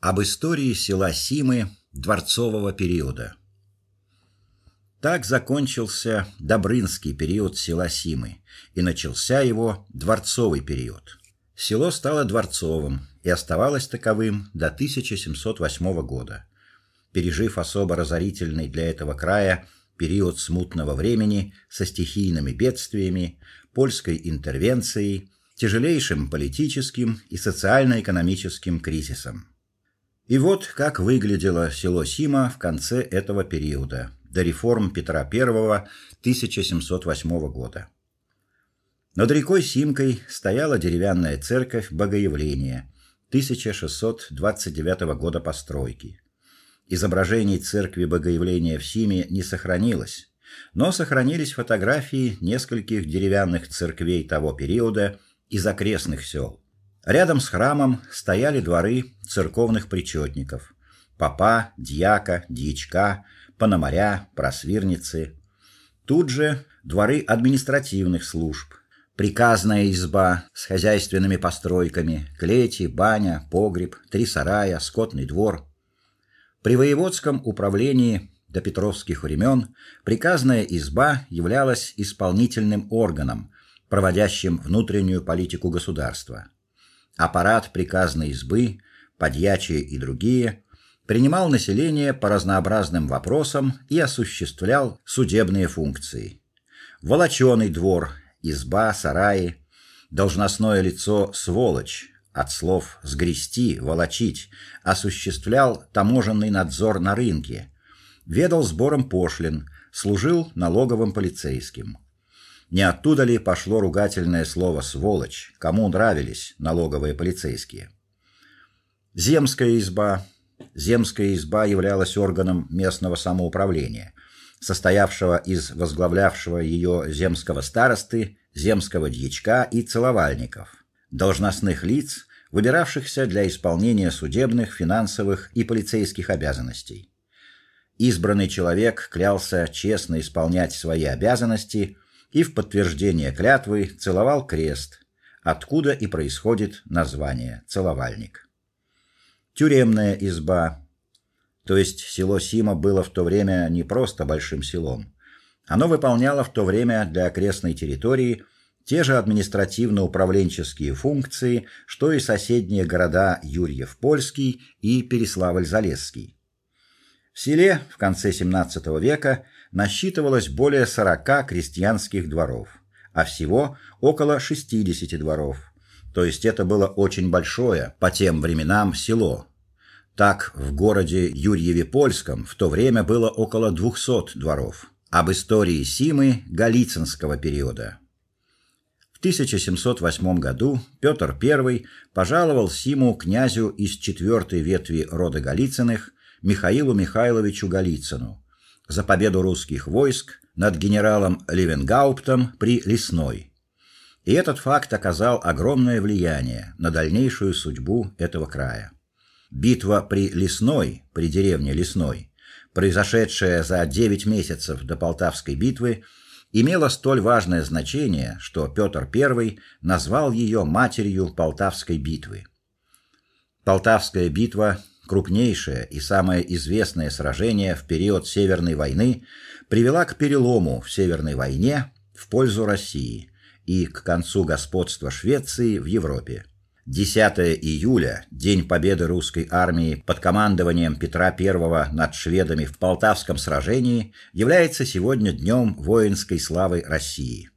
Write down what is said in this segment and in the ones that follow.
Об истории села Симы дворцового периода. Так закончился Добрынский период села Симы, и начался его дворцовый период. Село стало дворцовым и оставалось таковым до 1708 года. Пережив особо разорительный для этого края период смутного времени со стихийными бедствиями, польской интервенцией, тяжелейшим политическим и социально-экономическим кризисом. И вот как выглядело село Сима в конце этого периода, до реформ Петра I 1708 года. Над рекой Симкой стояла деревянная церковь Богоявления 1629 года постройки. Изображений церкви Богоявления в Симе не сохранилось, но сохранились фотографии нескольких деревянных церквей того периода из окрестных сел. Рядом с храмом стояли дворы церковных причетников: попа, дьяка, дьячка, пономаря, просвирницы. Тут же дворы административных служб: приказная изба с хозяйственными постройками, клети, баня, погреб, три сарая, скотный двор. При воеводском управлении до петровских времен приказная изба являлась исполнительным органом, проводящим внутреннюю политику государства. Аппарат приказной избы, подьячие и другие принимал население по разнообразным вопросам и осуществлял судебные функции. Волоченый двор, изба, сараи, должностное лицо сволочь, от слов сгрести, волочить, осуществлял таможенный надзор на рынке, ведал сбором пошлин, служил налоговым полицейским. Не оттуда ли пошло ругательное слово сволочь, кому нравились налоговые полицейские? Земская изба. Земская изба являлась органом местного самоуправления, состоявшего из возглавлявшего ее земского старосты, земского дьячка и целовальников, должностных лиц, выбиравшихся для исполнения судебных, финансовых и полицейских обязанностей. Избранный человек клялся честно исполнять свои обязанности и в подтверждение клятвы целовал крест, откуда и происходит название целовальник. Тюремная изба, то есть село Сима было в то время не просто большим селом. Оно выполняло в то время для окрестной территории те же административно-управленческие функции, что и соседние города Юрьев-Польский и Переславль-Залесский. В селе в конце XVII века насчитывалось более 40 крестьянских дворов, а всего около 60 дворов. То есть это было очень большое по тем временам село. Так в городе Юрьеве-Польском в то время было около 200 дворов. Об истории Симы Голицынского периода. В 1708 году Петр I пожаловал Симу князю из четвертой ветви рода Голицыных Михаилу Михайловичу Голицыну за победу русских войск над генералом Левенгауптом при Лесной. И этот факт оказал огромное влияние на дальнейшую судьбу этого края. Битва при Лесной, при деревне Лесной, произошедшая за 9 месяцев до Полтавской битвы, имела столь важное значение, что Петр I назвал ее матерью Полтавской битвы. Полтавская битва крупнейшее и самое известное сражение в период Северной войны, привела к перелому в Северной войне в пользу России и к концу господства Швеции в Европе. 10 июля, день победы русской армии под командованием Петра I над шведами в Полтавском сражении, является сегодня днем воинской славы России.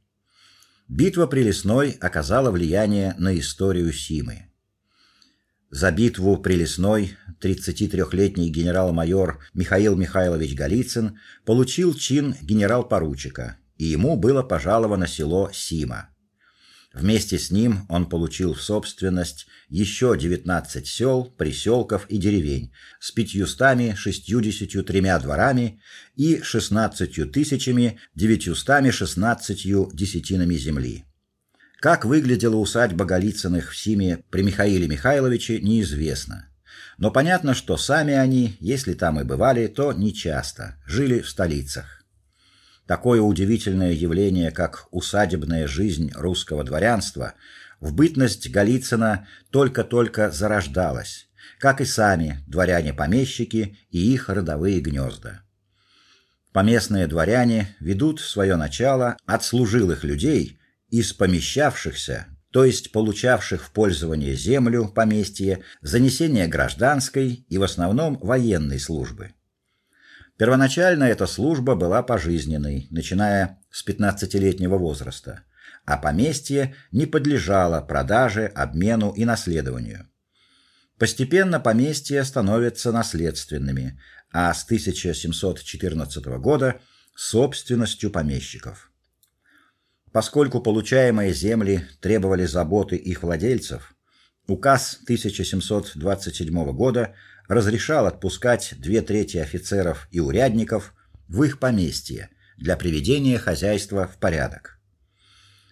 Битва при Лесной оказала влияние на историю Симы. За битву при Лесной 33-летний генерал-майор Михаил Михайлович Голицын получил чин генерал-поручика, и ему было пожаловано село Сима. Вместе с ним он получил в собственность еще 19 сел, приселков и деревень с 563 дворами и 16 тысячами 916 десятинами земли. Как выглядела усадьба Голицыных в Симе при Михаиле Михайловиче, неизвестно. Но понятно, что сами они, если там и бывали, то не часто, жили в столицах. Такое удивительное явление, как усадебная жизнь русского дворянства, в бытность Голицына только-только зарождалось, как и сами дворяне-помещики и их родовые гнезда. Поместные дворяне ведут свое начало от служилых людей из помещавшихся, то есть получавших в пользование землю поместье, занесения гражданской и в основном военной службы. Первоначально эта служба была пожизненной, начиная с 15-летнего возраста, а поместье не подлежало продаже, обмену и наследованию. Постепенно поместья становятся наследственными, а с 1714 года собственностью помещиков. Поскольку получаемые земли требовали заботы их владельцев, указ 1727 года разрешал отпускать две трети офицеров и урядников в их поместье для приведения хозяйства в порядок.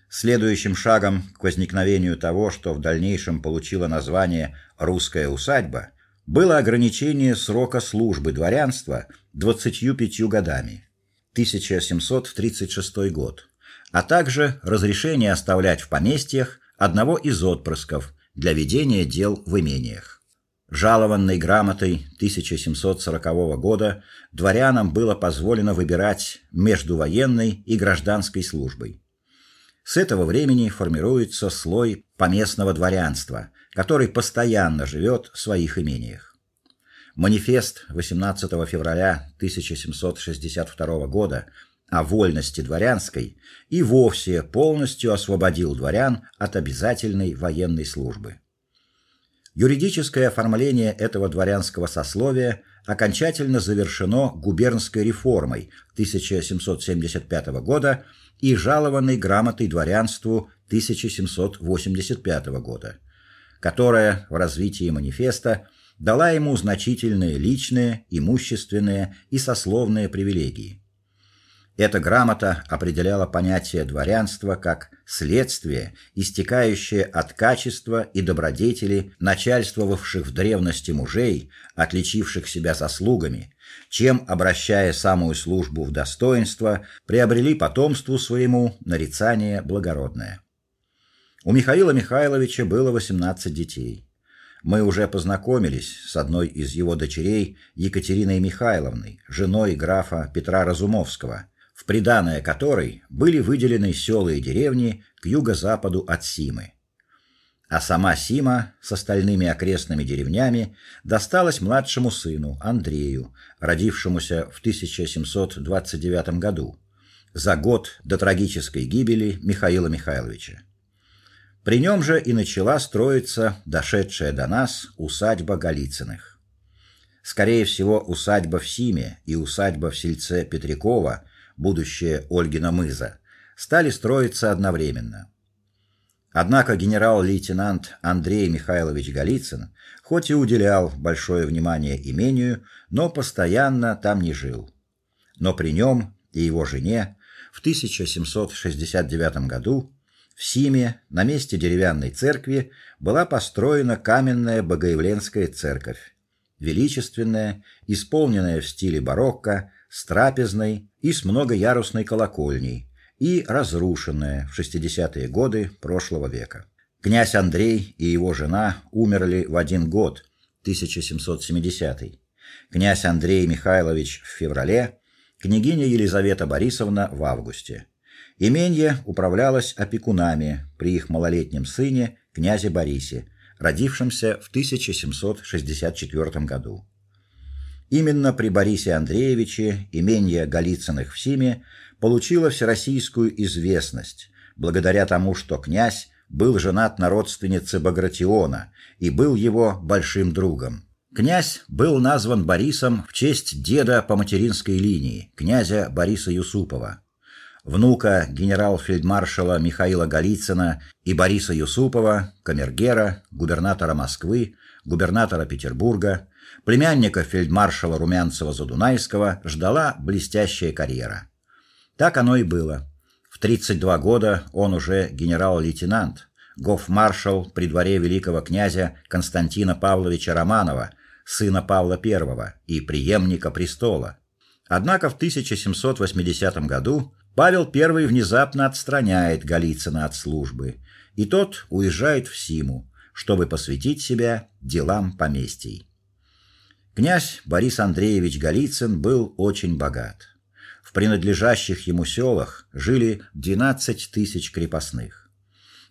Следующим шагом к возникновению того, что в дальнейшем получило название русская усадьба, было ограничение срока службы дворянства 25 годами. 1736 год, а также разрешение оставлять в поместьях одного из отпрысков для ведения дел в имениях. Жалованной грамотой 1740 года дворянам было позволено выбирать между военной и гражданской службой. С этого времени формируется слой поместного дворянства, который постоянно живет в своих имениях. Манифест 18 февраля 1762 года о вольности дворянской и вовсе полностью освободил дворян от обязательной военной службы. Юридическое оформление этого дворянского сословия окончательно завершено губернской реформой 1775 года и жалованной грамотой дворянству 1785 года, которая в развитии манифеста дала ему значительные личные, имущественные и сословные привилегии. Эта грамота определяла понятие дворянства как следствие, истекающее от качества и добродетели начальствовавших в древности мужей, отличивших себя заслугами, чем, обращая самую службу в достоинство, приобрели потомству своему нарицание благородное. У Михаила Михайловича было 18 детей. Мы уже познакомились с одной из его дочерей, Екатериной Михайловной, женой графа Петра Разумовского в приданое которой были выделены села и деревни к юго-западу от Симы. А сама Сима с остальными окрестными деревнями досталась младшему сыну Андрею, родившемуся в 1729 году, за год до трагической гибели Михаила Михайловича. При нем же и начала строиться дошедшая до нас усадьба Голицыных. Скорее всего, усадьба в Симе и усадьба в сельце Петрякова будущее Ольгина мыза, стали строиться одновременно. Однако генерал-лейтенант Андрей Михайлович Голицын хоть и уделял большое внимание имению, но постоянно там не жил. Но при нем и его жене в 1769 году в Симе на месте деревянной церкви была построена каменная Богоявленская церковь, величественная, исполненная в стиле барокко, с трапезной и с многоярусной колокольней, и разрушенная в 60-е годы прошлого века. Князь Андрей и его жена умерли в один год, 1770. Князь Андрей Михайлович в феврале, княгиня Елизавета Борисовна в августе. Именье управлялось опекунами при их малолетнем сыне, князе Борисе, родившемся в 1764 году. Именно при Борисе Андреевиче имение Голицыных в Симе получило всероссийскую известность, благодаря тому, что князь был женат на родственнице Багратиона и был его большим другом. Князь был назван Борисом в честь деда по материнской линии, князя Бориса Юсупова. Внука генерал-фельдмаршала Михаила Голицына и Бориса Юсупова, камергера, губернатора Москвы, губернатора Петербурга, племянника фельдмаршала Румянцева-Задунайского ждала блестящая карьера. Так оно и было. В 32 года он уже генерал-лейтенант, гофмаршал при дворе великого князя Константина Павловича Романова, сына Павла I и преемника престола. Однако в 1780 году Павел I внезапно отстраняет Голицына от службы, и тот уезжает в Симу, чтобы посвятить себя делам поместий. Князь Борис Андреевич Голицын был очень богат. В принадлежащих ему селах жили 12 тысяч крепостных.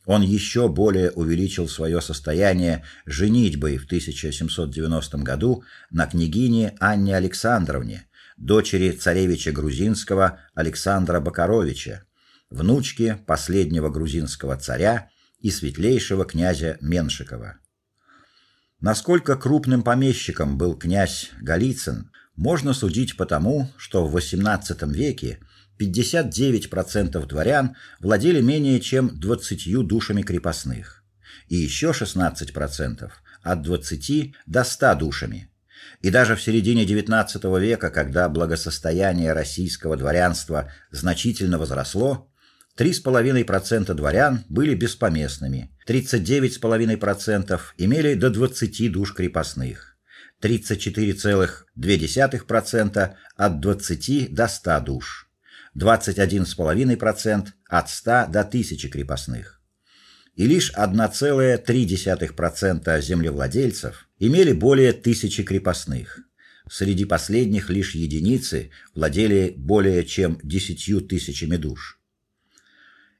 Он еще более увеличил свое состояние женитьбой в 1790 году на княгине Анне Александровне, дочери царевича грузинского Александра Бакаровича, внучке последнего грузинского царя и светлейшего князя Меншикова. Насколько крупным помещиком был князь Голицын, можно судить по тому, что в XVIII веке 59% дворян владели менее чем 20 душами крепостных, и еще 16% от 20 до 100 душами. И даже в середине XIX века, когда благосостояние российского дворянства значительно возросло, 3,5% дворян были беспоместными, 39,5% имели до 20 душ крепостных, 34,2% от 20 до 100 душ, 21,5% от 100 до 1000 крепостных. И лишь 1,3% землевладельцев имели более тысячи крепостных. Среди последних лишь единицы владели более чем 10 тысячами душ.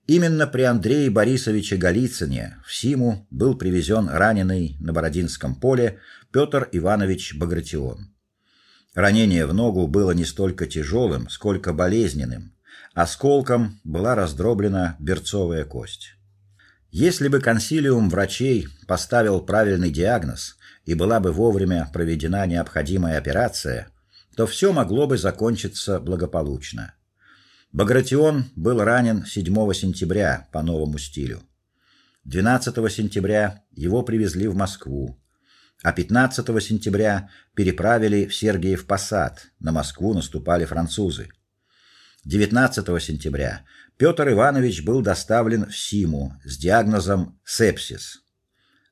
Именно при Андрее Борисовиче Голицыне в Симу был привезен раненый на Бородинском поле Петр Иванович Багратион. Ранение в ногу было не столько тяжелым, сколько болезненным. Осколком была раздроблена берцовая кость. Если бы консилиум врачей поставил правильный диагноз и была бы вовремя проведена необходимая операция, то все могло бы закончиться благополучно. Багратион был ранен 7 сентября по новому стилю. 12 сентября его привезли в Москву, а 15 сентября переправили в Сергиев Посад. На Москву наступали французы. 19 сентября Петр Иванович был доставлен в Симу с диагнозом сепсис.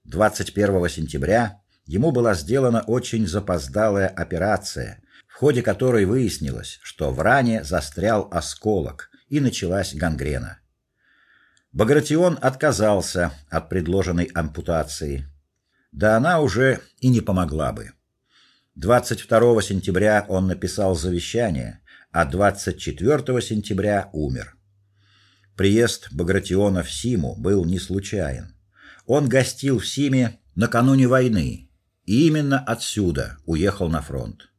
21 сентября ему была сделана очень запоздалая операция, ходе которой выяснилось, что в ране застрял осколок и началась гангрена. Багратион отказался от предложенной ампутации. Да она уже и не помогла бы. 22 сентября он написал завещание, а 24 сентября умер. Приезд Багратиона в Симу был не случайен. Он гостил в Симе накануне войны, и именно отсюда уехал на фронт.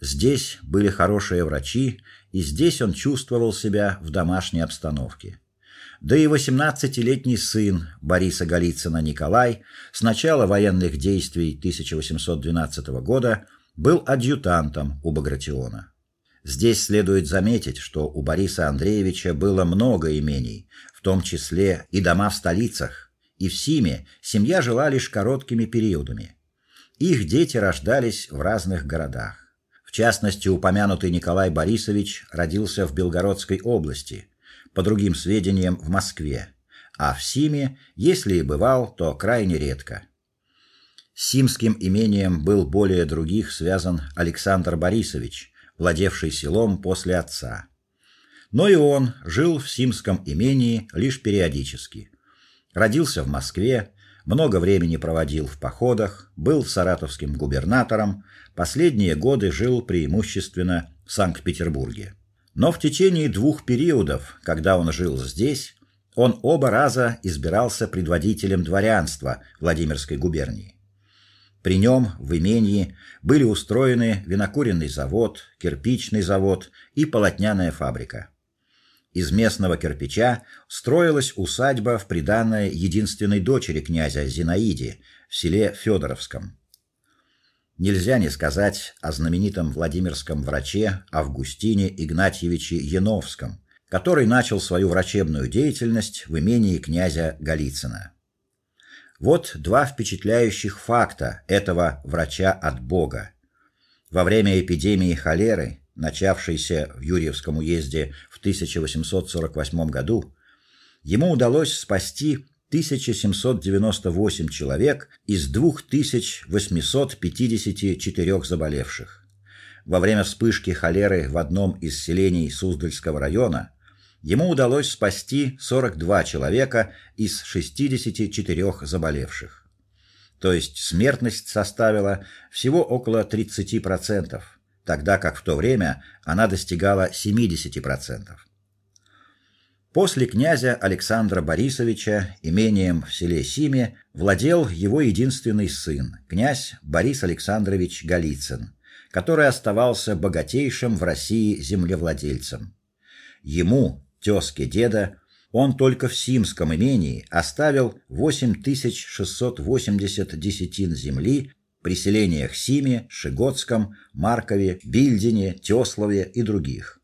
Здесь были хорошие врачи, и здесь он чувствовал себя в домашней обстановке. Да и восемнадцатилетний сын Бориса Голицына Николай с начала военных действий 1812 года был адъютантом у Багратиона. Здесь следует заметить, что у Бориса Андреевича было много имений, в том числе и дома в столицах, и в Симе семья жила лишь короткими периодами. Их дети рождались в разных городах. В частности, упомянутый Николай Борисович родился в Белгородской области, по другим сведениям в Москве, а в Симе, если и бывал, то крайне редко. С Симским имением был более других связан Александр Борисович, владевший селом после отца. Но и он жил в Симском имении лишь периодически. Родился в Москве, много времени проводил в походах, был саратовским губернатором, последние годы жил преимущественно в Санкт-Петербурге. Но в течение двух периодов, когда он жил здесь, он оба раза избирался предводителем дворянства Владимирской губернии. При нем в имении были устроены винокуренный завод, кирпичный завод и полотняная фабрика. Из местного кирпича строилась усадьба в приданое единственной дочери князя Зинаиде в селе Федоровском. Нельзя не сказать о знаменитом Владимирском враче Августине Игнатьевиче Яновском, который начал свою врачебную деятельность в имении князя Голицына. Вот два впечатляющих факта этого врача от Бога. Во время эпидемии холеры начавшийся в Юрьевском уезде в 1848 году, ему удалось спасти 1798 человек из 2854 заболевших. Во время вспышки холеры в одном из селений Суздальского района ему удалось спасти 42 человека из 64 заболевших. то есть смертность составила всего около 30%, тогда как в то время она достигала 70%. После князя Александра Борисовича имением в селе Симе владел его единственный сын, князь Борис Александрович Голицын, который оставался богатейшим в России землевладельцем. Ему, тезке деда, он только в Симском имении оставил 8680 десятин земли при селениях Симе, Шиготском, Маркове, Бильдине, Тёслове и других.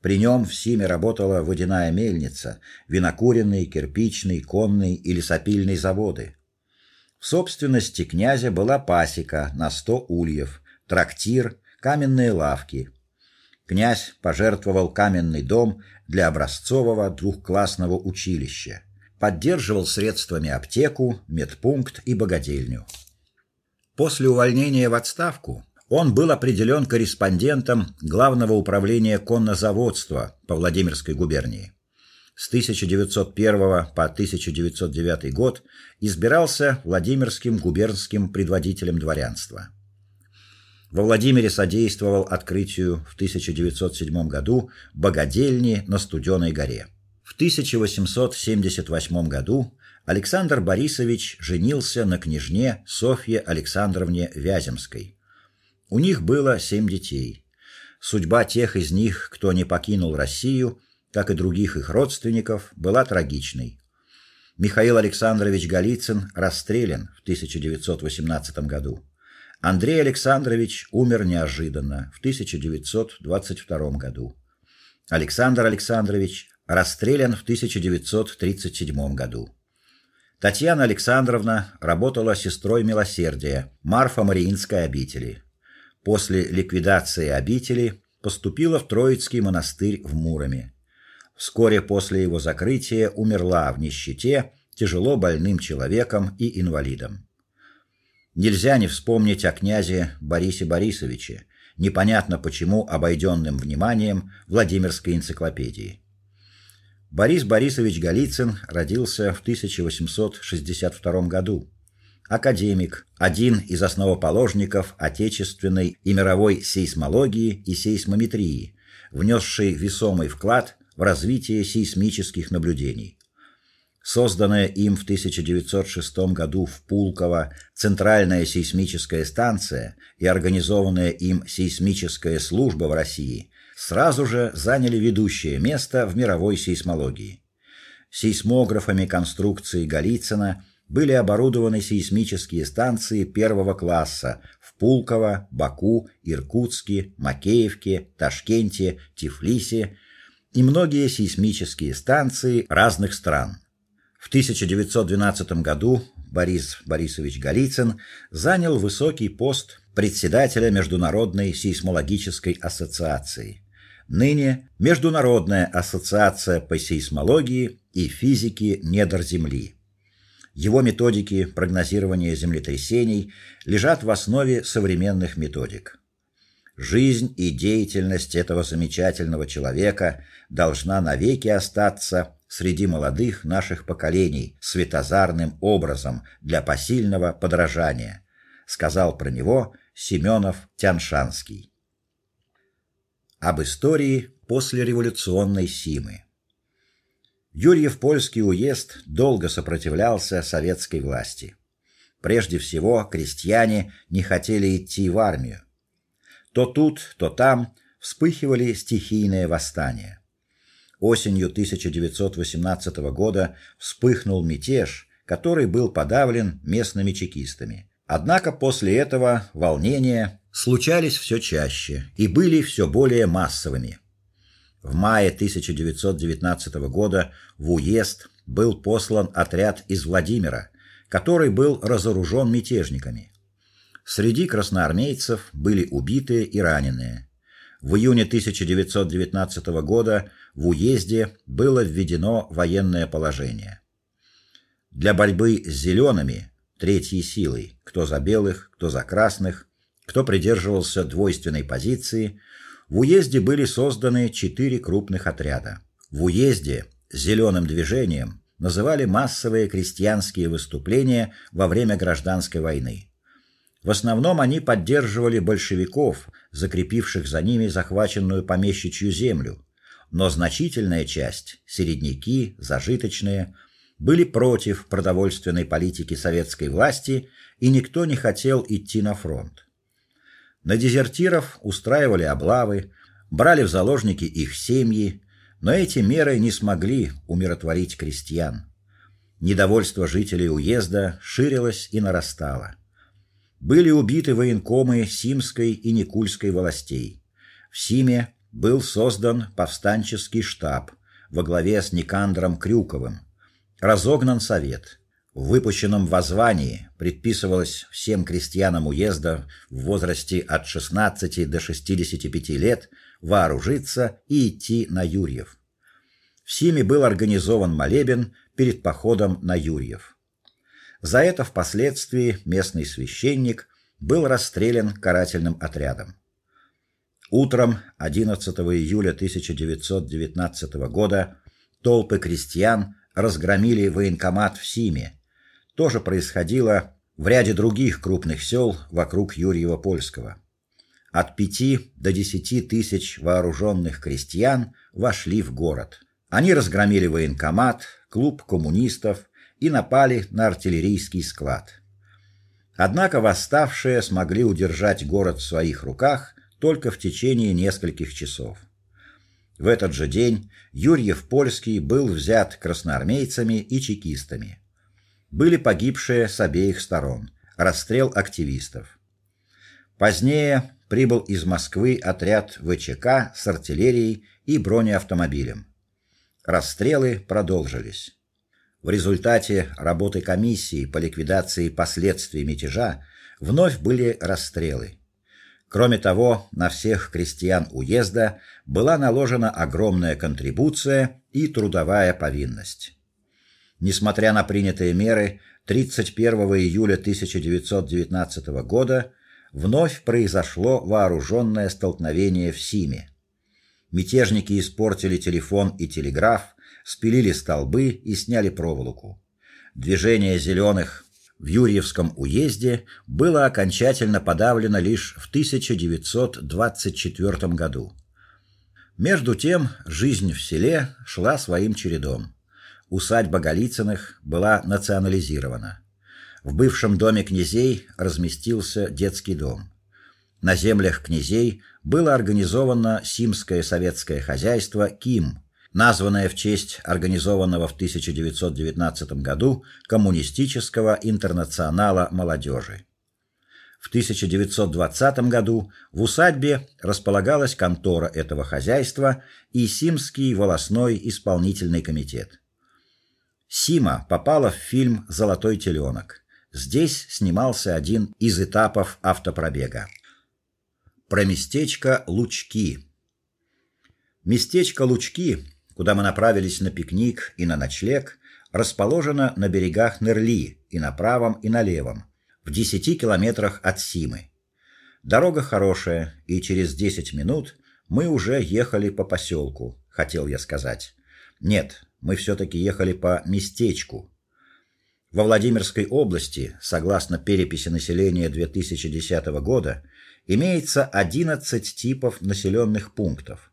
При нем в Симе работала водяная мельница, винокуренный, кирпичный, конный и лесопильный заводы. В собственности князя была пасека на сто ульев, трактир, каменные лавки. Князь пожертвовал каменный дом для образцового двухклассного училища, поддерживал средствами аптеку, медпункт и богадельню. После увольнения в отставку он был определен корреспондентом Главного управления коннозаводства по Владимирской губернии. С 1901 по 1909 год избирался Владимирским губернским предводителем дворянства. Во Владимире содействовал открытию в 1907 году богадельни на Студеной горе. В 1878 году Александр Борисович женился на княжне Софье Александровне Вяземской. У них было семь детей. Судьба тех из них, кто не покинул Россию, как и других их родственников, была трагичной. Михаил Александрович Голицын расстрелян в 1918 году. Андрей Александрович умер неожиданно в 1922 году. Александр Александрович расстрелян в 1937 году. Татьяна Александровна работала сестрой милосердия Марфа-Мариинской обители. После ликвидации обители поступила в Троицкий монастырь в Муроме. Вскоре после его закрытия умерла в нищете, тяжело больным человеком и инвалидом. Нельзя не вспомнить о князе Борисе Борисовиче, непонятно почему обойденным вниманием Владимирской энциклопедии. Борис Борисович Голицын родился в 1862 году академик, один из основоположников отечественной и мировой сейсмологии и сейсмометрии, внесший весомый вклад в развитие сейсмических наблюдений. Созданная им в 1906 году в Пулково Центральная сейсмическая станция и организованная им сейсмическая служба в России сразу же заняли ведущее место в мировой сейсмологии. Сейсмографами конструкции Голицына были оборудованы сейсмические станции первого класса в Пулково, Баку, Иркутске, Макеевке, Ташкенте, Тифлисе и многие сейсмические станции разных стран. В 1912 году Борис Борисович Голицын занял высокий пост председателя Международной сейсмологической ассоциации. Ныне Международная ассоциация по сейсмологии и физике недр Земли. Его методики прогнозирования землетрясений лежат в основе современных методик. Жизнь и деятельность этого замечательного человека должна навеки остаться среди молодых наших поколений светозарным образом для посильного подражания, сказал про него Семенов Тяншанский. Об истории после революционной Симы. Юрьев польский уезд долго сопротивлялся советской власти. Прежде всего, крестьяне не хотели идти в армию. То тут, то там вспыхивали стихийные восстания. Осенью 1918 года вспыхнул мятеж, который был подавлен местными чекистами. Однако после этого волнения случались все чаще и были все более массовыми. В мае 1919 года в уезд был послан отряд из Владимира, который был разоружен мятежниками. Среди красноармейцев были убитые и раненые. В июне 1919 года в уезде было введено военное положение. Для борьбы с зелеными, третьей силой, кто за белых, кто за красных, кто придерживался двойственной позиции, в уезде были созданы четыре крупных отряда. В уезде зеленым движением называли массовые крестьянские выступления во время гражданской войны. В основном они поддерживали большевиков, закрепивших за ними захваченную помещичью землю, но значительная часть середняки, зажиточные были против продовольственной политики советской власти, и никто не хотел идти на фронт. На дезертиров устраивали облавы, брали в заложники их семьи, но эти меры не смогли умиротворить крестьян. Недовольство жителей уезда ширилось и нарастало. Были убиты военкомы Симской и Никульской властей. В Симе был создан повстанческий штаб во главе с Никандром Крюковым. Разогнан совет. В выпущенном воззвании предписывалось всем крестьянам уезда в возрасте от 16 до 65 лет вооружиться и идти на Юрьев. В Симе был организован молебен перед походом на Юрьев. За это впоследствии местный священник был расстрелян карательным отрядом. Утром 11 июля 1919 года толпы крестьян разгромили военкомат в Симе. То же происходило в ряде других крупных сел вокруг Юрьева-Польского. От пяти до десяти тысяч вооруженных крестьян вошли в город. Они разгромили военкомат, клуб коммунистов и напали на артиллерийский склад. Однако восставшие смогли удержать город в своих руках только в течение нескольких часов. В этот же день Юрьев Польский был взят красноармейцами и чекистами. Были погибшие с обеих сторон. Расстрел активистов. Позднее прибыл из Москвы отряд ВЧК с артиллерией и бронеавтомобилем. Расстрелы продолжились. В результате работы комиссии по ликвидации последствий мятежа вновь были расстрелы. Кроме того, на всех крестьян уезда была наложена огромная контрибуция и трудовая повинность. Несмотря на принятые меры, 31 июля 1919 года вновь произошло вооруженное столкновение в Симе. Мятежники испортили телефон и телеграф, спилили столбы и сняли проволоку. Движение зеленых в Юрьевском уезде было окончательно подавлено лишь в 1924 году. Между тем, жизнь в селе шла своим чередом. Усадьба Голицыных была национализирована. В бывшем доме князей разместился детский дом. На землях князей было организовано Симское советское хозяйство КИМ, названное в честь организованного в 1919 году коммунистического интернационала молодежи. В 1920 году в усадьбе располагалась контора этого хозяйства и Симский волосной исполнительный комитет. Сима попала в фильм Золотой теленок». Здесь снимался один из этапов автопробега. Про местечко Лучки. Местечко Лучки куда мы направились на пикник и на ночлег, расположена на берегах Нерли и на правом, и на левом, в 10 километрах от Симы. Дорога хорошая, и через 10 минут мы уже ехали по поселку, хотел я сказать. Нет, мы все таки ехали по местечку. Во Владимирской области, согласно переписи населения 2010 года, имеется 11 типов населенных пунктов: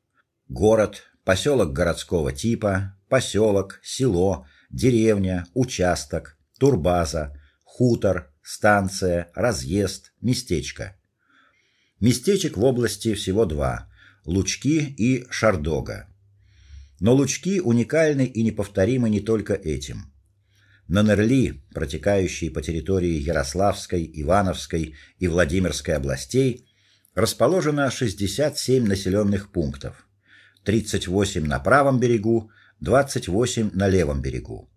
город, поселок городского типа, поселок, село, деревня, участок, турбаза, хутор, станция, разъезд, местечко. Местечек в области всего два: Лучки и Шардога. Но Лучки уникальны и неповторимы не только этим. На Нерли, протекающей по территории Ярославской, Ивановской и Владимирской областей, расположено 67 населенных пунктов. 38 на правом берегу, 28 на левом берегу.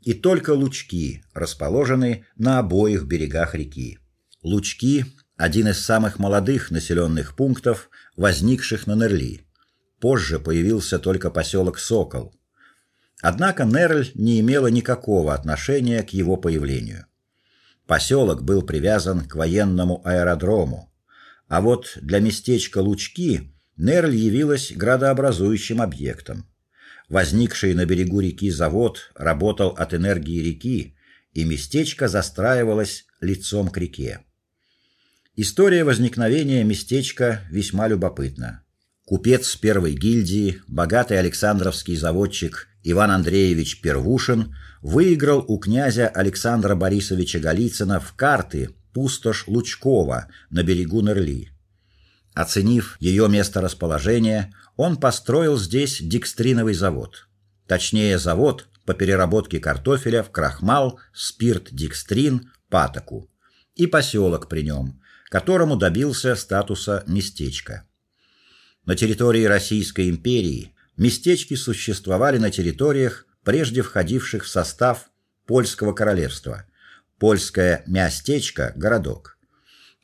И только Лучки расположены на обоих берегах реки. Лучки один из самых молодых населенных пунктов, возникших на Нерли. Позже появился только поселок Сокол. Однако Нерль не имела никакого отношения к его появлению. Поселок был привязан к военному аэродрому, а вот для местечка Лучки Нерль явилась градообразующим объектом. Возникший на берегу реки завод работал от энергии реки, и местечко застраивалось лицом к реке. История возникновения местечка весьма любопытна. Купец первой гильдии, богатый Александровский заводчик Иван Андреевич Первушин выиграл у князя Александра Борисовича Голицына в карты пустошь Лучкова на берегу Нерли. Оценив ее месторасположение, он построил здесь дикстриновый завод. Точнее, завод по переработке картофеля в крахмал, спирт, дикстрин, патоку и поселок при нем, которому добился статуса местечка. На территории Российской империи местечки существовали на территориях, прежде входивших в состав польского королевства. Польское местечко городок.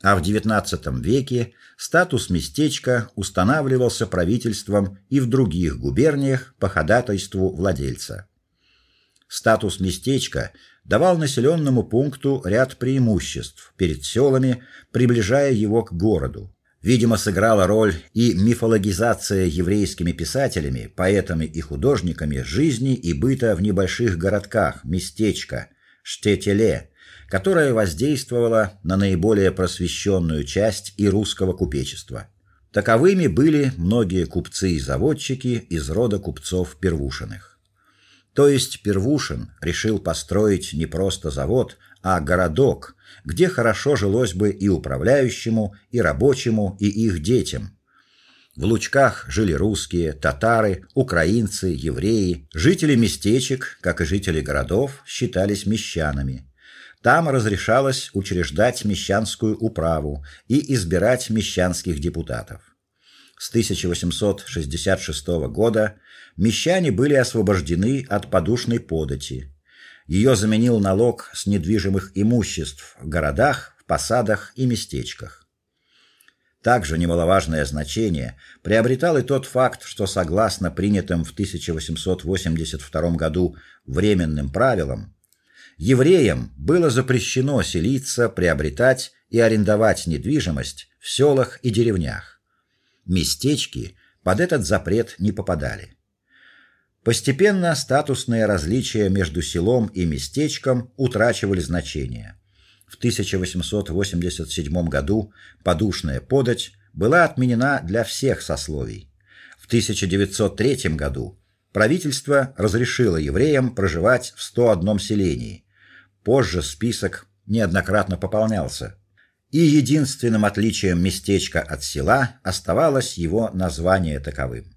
А в XIX веке статус местечка устанавливался правительством и в других губерниях по ходатайству владельца. Статус местечка давал населенному пункту ряд преимуществ перед селами, приближая его к городу. Видимо, сыграла роль и мифологизация еврейскими писателями, поэтами и художниками жизни и быта в небольших городках, местечка, штетеле, которая воздействовала на наиболее просвещенную часть и русского купечества. Таковыми были многие купцы и заводчики из рода купцов Первушиных. То есть Первушин решил построить не просто завод, а городок, где хорошо жилось бы и управляющему, и рабочему, и их детям. В Лучках жили русские, татары, украинцы, евреи. Жители местечек, как и жители городов, считались мещанами. Там разрешалось учреждать мещанскую управу и избирать мещанских депутатов. С 1866 года мещане были освобождены от подушной подати. Ее заменил налог с недвижимых имуществ в городах, в посадах и местечках. Также немаловажное значение приобретал и тот факт, что согласно принятым в 1882 году временным правилам, евреям было запрещено селиться, приобретать и арендовать недвижимость в селах и деревнях. Местечки под этот запрет не попадали. Постепенно статусные различия между селом и местечком утрачивали значение. В 1887 году подушная подать была отменена для всех сословий. В 1903 году правительство разрешило евреям проживать в 101 селении. Позже список неоднократно пополнялся. И единственным отличием местечка от села оставалось его название таковым.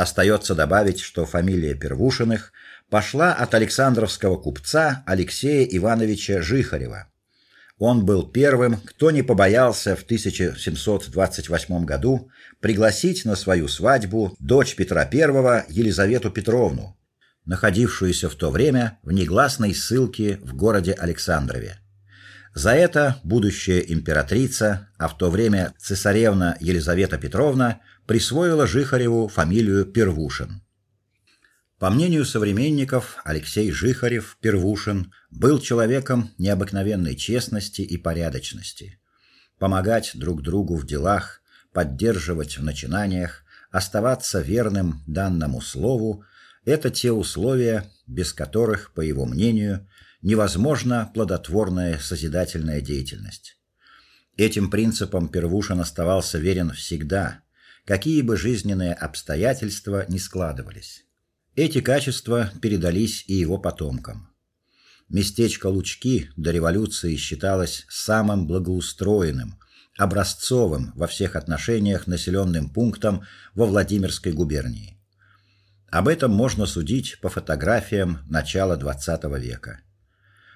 Остается добавить, что фамилия Первушиных пошла от Александровского купца Алексея Ивановича Жихарева. Он был первым, кто не побоялся в 1728 году пригласить на свою свадьбу дочь Петра I Елизавету Петровну, находившуюся в то время в негласной ссылке в городе Александрове. За это будущая императрица, а в то время цесаревна Елизавета Петровна, присвоила Жихареву фамилию Первушин. По мнению современников, Алексей Жихарев Первушин был человеком необыкновенной честности и порядочности. Помогать друг другу в делах, поддерживать в начинаниях, оставаться верным данному слову это те условия, без которых, по его мнению, невозможна плодотворная созидательная деятельность. Этим принципам Первушин оставался верен всегда, какие бы жизненные обстоятельства ни складывались. Эти качества передались и его потомкам. Местечко Лучки до революции считалось самым благоустроенным, образцовым во всех отношениях населенным пунктом во Владимирской губернии. Об этом можно судить по фотографиям начала XX века.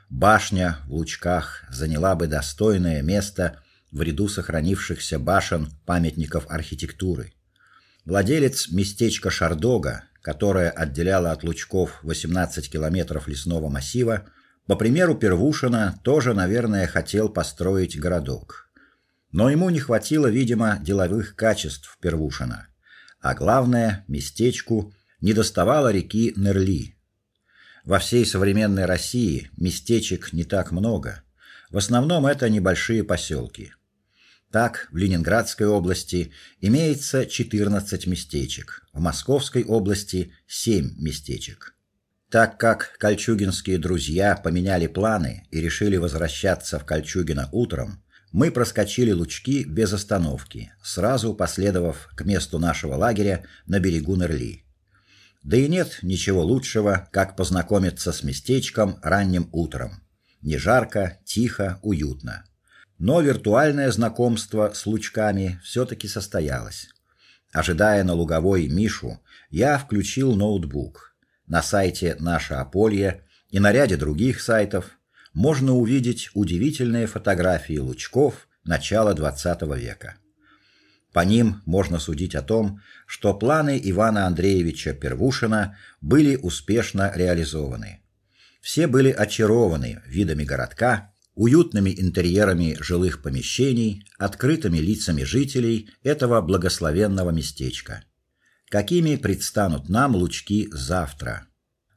Башня в Лучках заняла бы достойное место в ряду сохранившихся башен памятников архитектуры. Владелец местечка Шардога, которое отделяло от Лучков 18 километров лесного массива, по примеру Первушина, тоже, наверное, хотел построить городок. Но ему не хватило, видимо, деловых качеств Первушина. А главное, местечку недоставало реки Нерли. Во всей современной России местечек не так много. В основном это небольшие поселки. Так, в Ленинградской области имеется 14 местечек, в Московской области 7 местечек. Так как кольчугинские друзья поменяли планы и решили возвращаться в Кольчугино утром, мы проскочили Лучки без остановки, сразу последовав к месту нашего лагеря на берегу Нерли. Да и нет ничего лучшего, как познакомиться с местечком ранним утром. Не жарко, тихо, уютно. Но виртуальное знакомство с Лучками все таки состоялось. Ожидая на луговой Мишу, я включил ноутбук. На сайте Наше Аполье и на ряде других сайтов можно увидеть удивительные фотографии лучков начала XX века. По ним можно судить о том, что планы Ивана Андреевича Первушина были успешно реализованы. Все были очарованы видами городка, уютными интерьерами жилых помещений, открытыми лицами жителей этого благословенного местечка. Какими предстанут нам лучки завтра?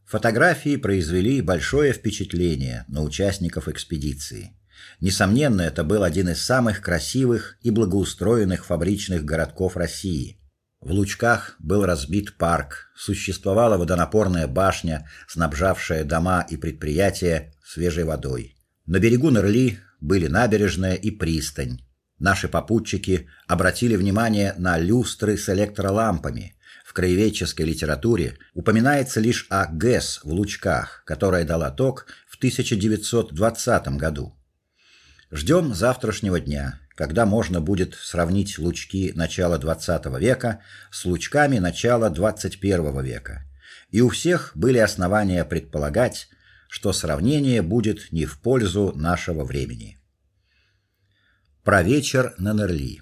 Фотографии произвели большое впечатление на участников экспедиции. Несомненно, это был один из самых красивых и благоустроенных фабричных городков России. В Лучках был разбит парк, существовала водонапорная башня, снабжавшая дома и предприятия свежей водой. На берегу Нерли были набережная и пристань. Наши попутчики обратили внимание на люстры с электролампами, краеведческой литературе упоминается лишь о ГЭС в Лучках, которая дала ток в 1920 году. Ждем завтрашнего дня, когда можно будет сравнить Лучки начала 20 века с Лучками начала 21 века. И у всех были основания предполагать, что сравнение будет не в пользу нашего времени. Про вечер на Нерли.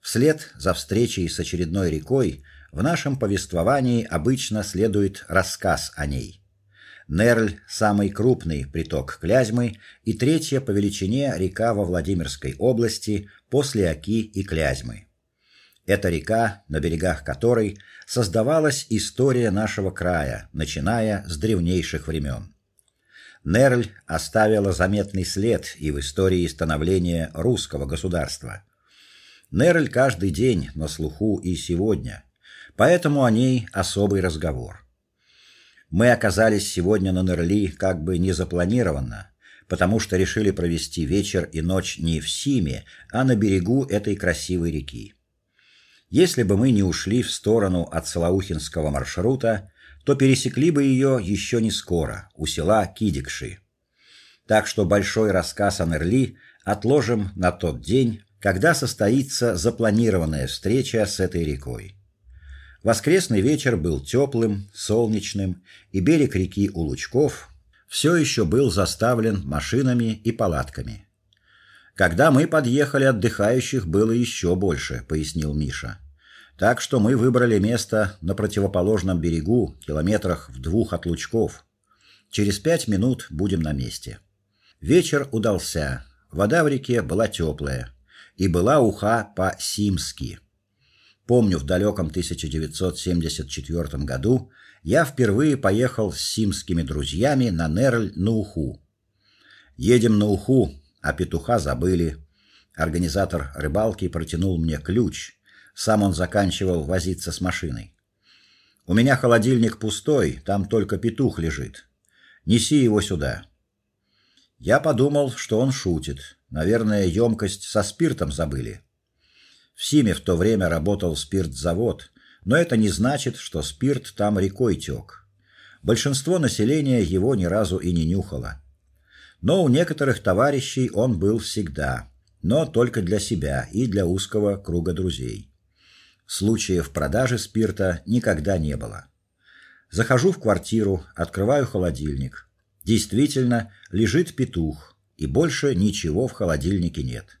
Вслед за встречей с очередной рекой в нашем повествовании обычно следует рассказ о ней. Нерль самый крупный приток Клязьмы и третья по величине река во Владимирской области после Оки и Клязьмы. Это река, на берегах которой создавалась история нашего края, начиная с древнейших времен. Нерль оставила заметный след и в истории становления русского государства. Нерль каждый день на слуху и сегодня. Поэтому о ней особый разговор. Мы оказались сегодня на Нерли как бы не запланированно, потому что решили провести вечер и ночь не в Симе, а на берегу этой красивой реки. Если бы мы не ушли в сторону от Салаухинского маршрута, то пересекли бы ее еще не скоро, у села Кидикши. Так что большой рассказ о Нерли отложим на тот день, когда состоится запланированная встреча с этой рекой. Воскресный вечер был теплым, солнечным, и берег реки у Лучков все еще был заставлен машинами и палатками. Когда мы подъехали, отдыхающих было еще больше, пояснил Миша. Так что мы выбрали место на противоположном берегу, километрах в двух от Лучков. Через пять минут будем на месте. Вечер удался. Вода в реке была теплая, и была уха по-симски. Помню, в далеком 1974 году я впервые поехал с симскими друзьями на Нерль на Уху. Едем на Уху, а петуха забыли. Организатор рыбалки протянул мне ключ. Сам он заканчивал возиться с машиной. У меня холодильник пустой, там только петух лежит. Неси его сюда. Я подумал, что он шутит. Наверное, емкость со спиртом забыли. В Симе в то время работал спиртзавод, но это не значит, что спирт там рекой тек. Большинство населения его ни разу и не нюхало. Но у некоторых товарищей он был всегда, но только для себя и для узкого круга друзей. Случаев продажи спирта никогда не было. Захожу в квартиру, открываю холодильник. Действительно, лежит петух, и больше ничего в холодильнике нет.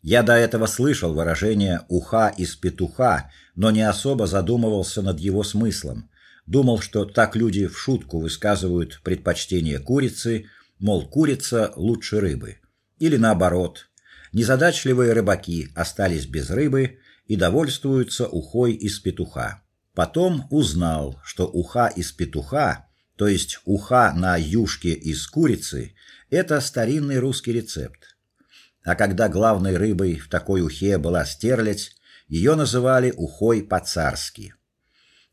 Я до этого слышал выражение уха из петуха, но не особо задумывался над его смыслом. Думал, что так люди в шутку высказывают предпочтение курицы, мол, курица лучше рыбы. Или наоборот. Незадачливые рыбаки остались без рыбы и довольствуются ухой из петуха. Потом узнал, что уха из петуха, то есть уха на юшке из курицы это старинный русский рецепт. а когда главной рыбой в такой ухе была стерлядь, ее называли ухой по-царски.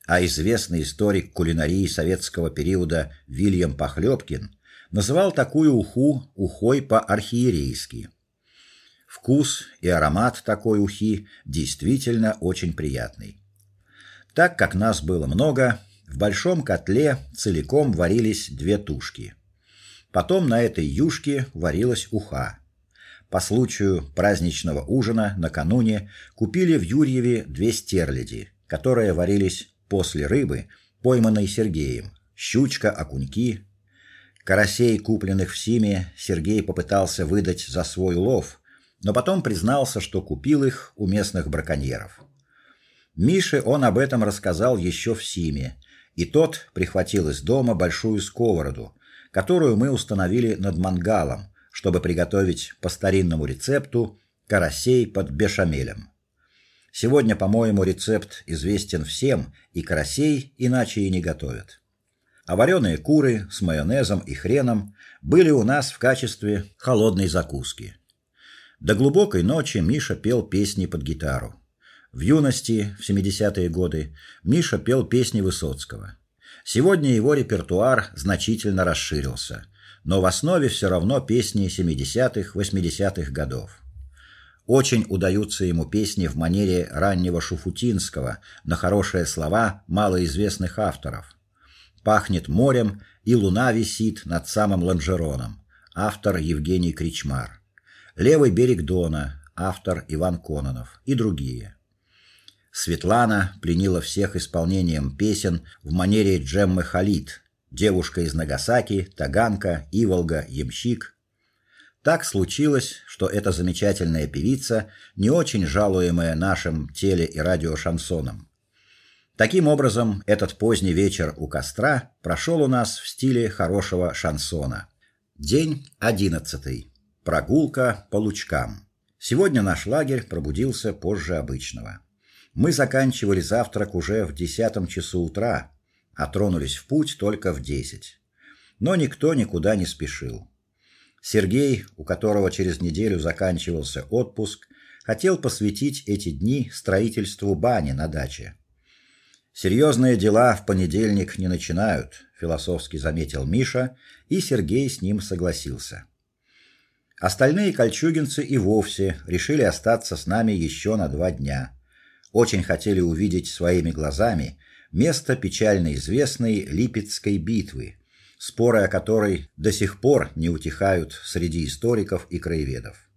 А известный историк кулинарии советского периода Вильям Похлебкин называл такую уху ухой по-архиерейски. Вкус и аромат такой ухи действительно очень приятный. Так как нас было много, в большом котле целиком варились две тушки. Потом на этой юшке варилась уха. По случаю праздничного ужина накануне купили в Юрьеве две стерляди, которые варились после рыбы, пойманной Сергеем. Щучка, окуньки. Карасей, купленных в Симе, Сергей попытался выдать за свой лов, но потом признался, что купил их у местных браконьеров. Мише он об этом рассказал еще в Симе, и тот прихватил из дома большую сковороду, которую мы установили над мангалом, чтобы приготовить по старинному рецепту карасей под бешамелем. Сегодня, по-моему, рецепт известен всем, и карасей иначе и не готовят. А вареные куры с майонезом и хреном были у нас в качестве холодной закуски. До глубокой ночи Миша пел песни под гитару. В юности, в 70-е годы, Миша пел песни Высоцкого. Сегодня его репертуар значительно расширился, но в основе все равно песни 70-х, 80-х годов. Очень удаются ему песни в манере раннего Шуфутинского на хорошие слова малоизвестных авторов. Пахнет морем, и луна висит над самым Ланжероном. Автор Евгений Кричмар. Левый берег Дона. Автор Иван Кононов и другие. Светлана пленила всех исполнением песен в манере Джеммы Халид, девушка из Нагасаки, Таганка, Иволга, Ямщик. Так случилось, что эта замечательная певица, не очень жалуемая нашим теле- и радиошансоном. Таким образом, этот поздний вечер у костра прошел у нас в стиле хорошего шансона. День одиннадцатый. Прогулка по лучкам. Сегодня наш лагерь пробудился позже обычного. Мы заканчивали завтрак уже в десятом часу утра, а тронулись в путь только в десять. Но никто никуда не спешил. Сергей, у которого через неделю заканчивался отпуск, хотел посвятить эти дни строительству бани на даче. Серьезные дела в понедельник не начинают, философски заметил Миша, и Сергей с ним согласился. Остальные кольчугинцы и вовсе решили остаться с нами еще на два дня очень хотели увидеть своими глазами место печально известной Липецкой битвы, споры о которой до сих пор не утихают среди историков и краеведов.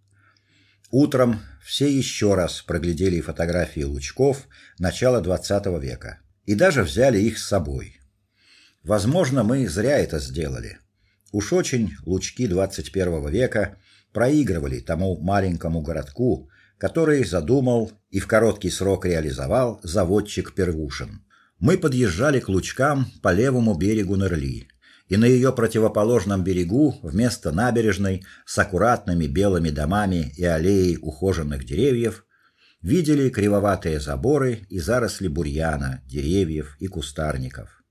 Утром все еще раз проглядели фотографии Лучков начала XX века и даже взяли их с собой. Возможно, мы зря это сделали. Уж очень Лучки 21 века проигрывали тому маленькому городку, который задумал и в короткий срок реализовал заводчик Первушин. Мы подъезжали к Лучкам по левому берегу Нерли, и на ее противоположном берегу, вместо набережной с аккуратными белыми домами и аллеей ухоженных деревьев, видели кривоватые заборы и заросли бурьяна, деревьев и кустарников.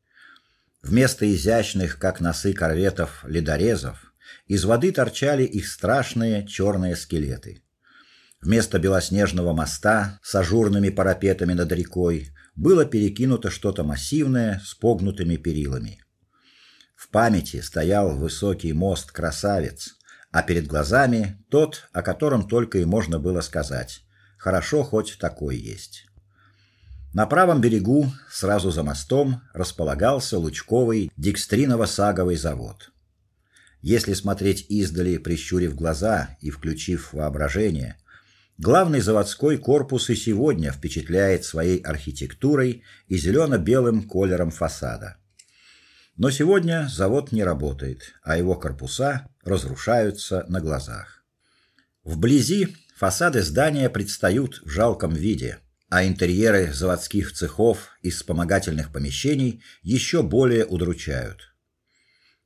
Вместо изящных, как носы корветов, ледорезов, из воды торчали их страшные черные скелеты. Вместо белоснежного моста с ажурными парапетами над рекой было перекинуто что-то массивное с погнутыми перилами. Памяти стоял высокий мост-красавец, а перед глазами тот, о котором только и можно было сказать: хорошо хоть такой есть. На правом берегу, сразу за мостом, располагался Лучковый декстриново-саговый завод. Если смотреть издали, прищурив глаза и включив воображение, Главный заводской корпус и сегодня впечатляет своей архитектурой и зелено белым колером фасада. Но сегодня завод не работает, а его корпуса разрушаются на глазах. Вблизи фасады здания предстают в жалком виде, а интерьеры заводских цехов и вспомогательных помещений еще более удручают.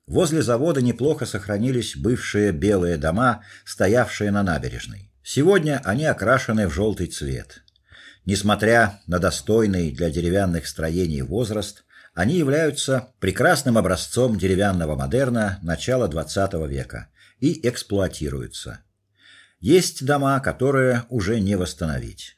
Возле завода неплохо сохранились бывшие белые дома, стоявшие на набережной. Сегодня они окрашены в желтый цвет. Несмотря на достойный для деревянных строений возраст, они являются прекрасным образцом деревянного модерна начала XX века и эксплуатируются. Есть дома, которые уже не восстановить.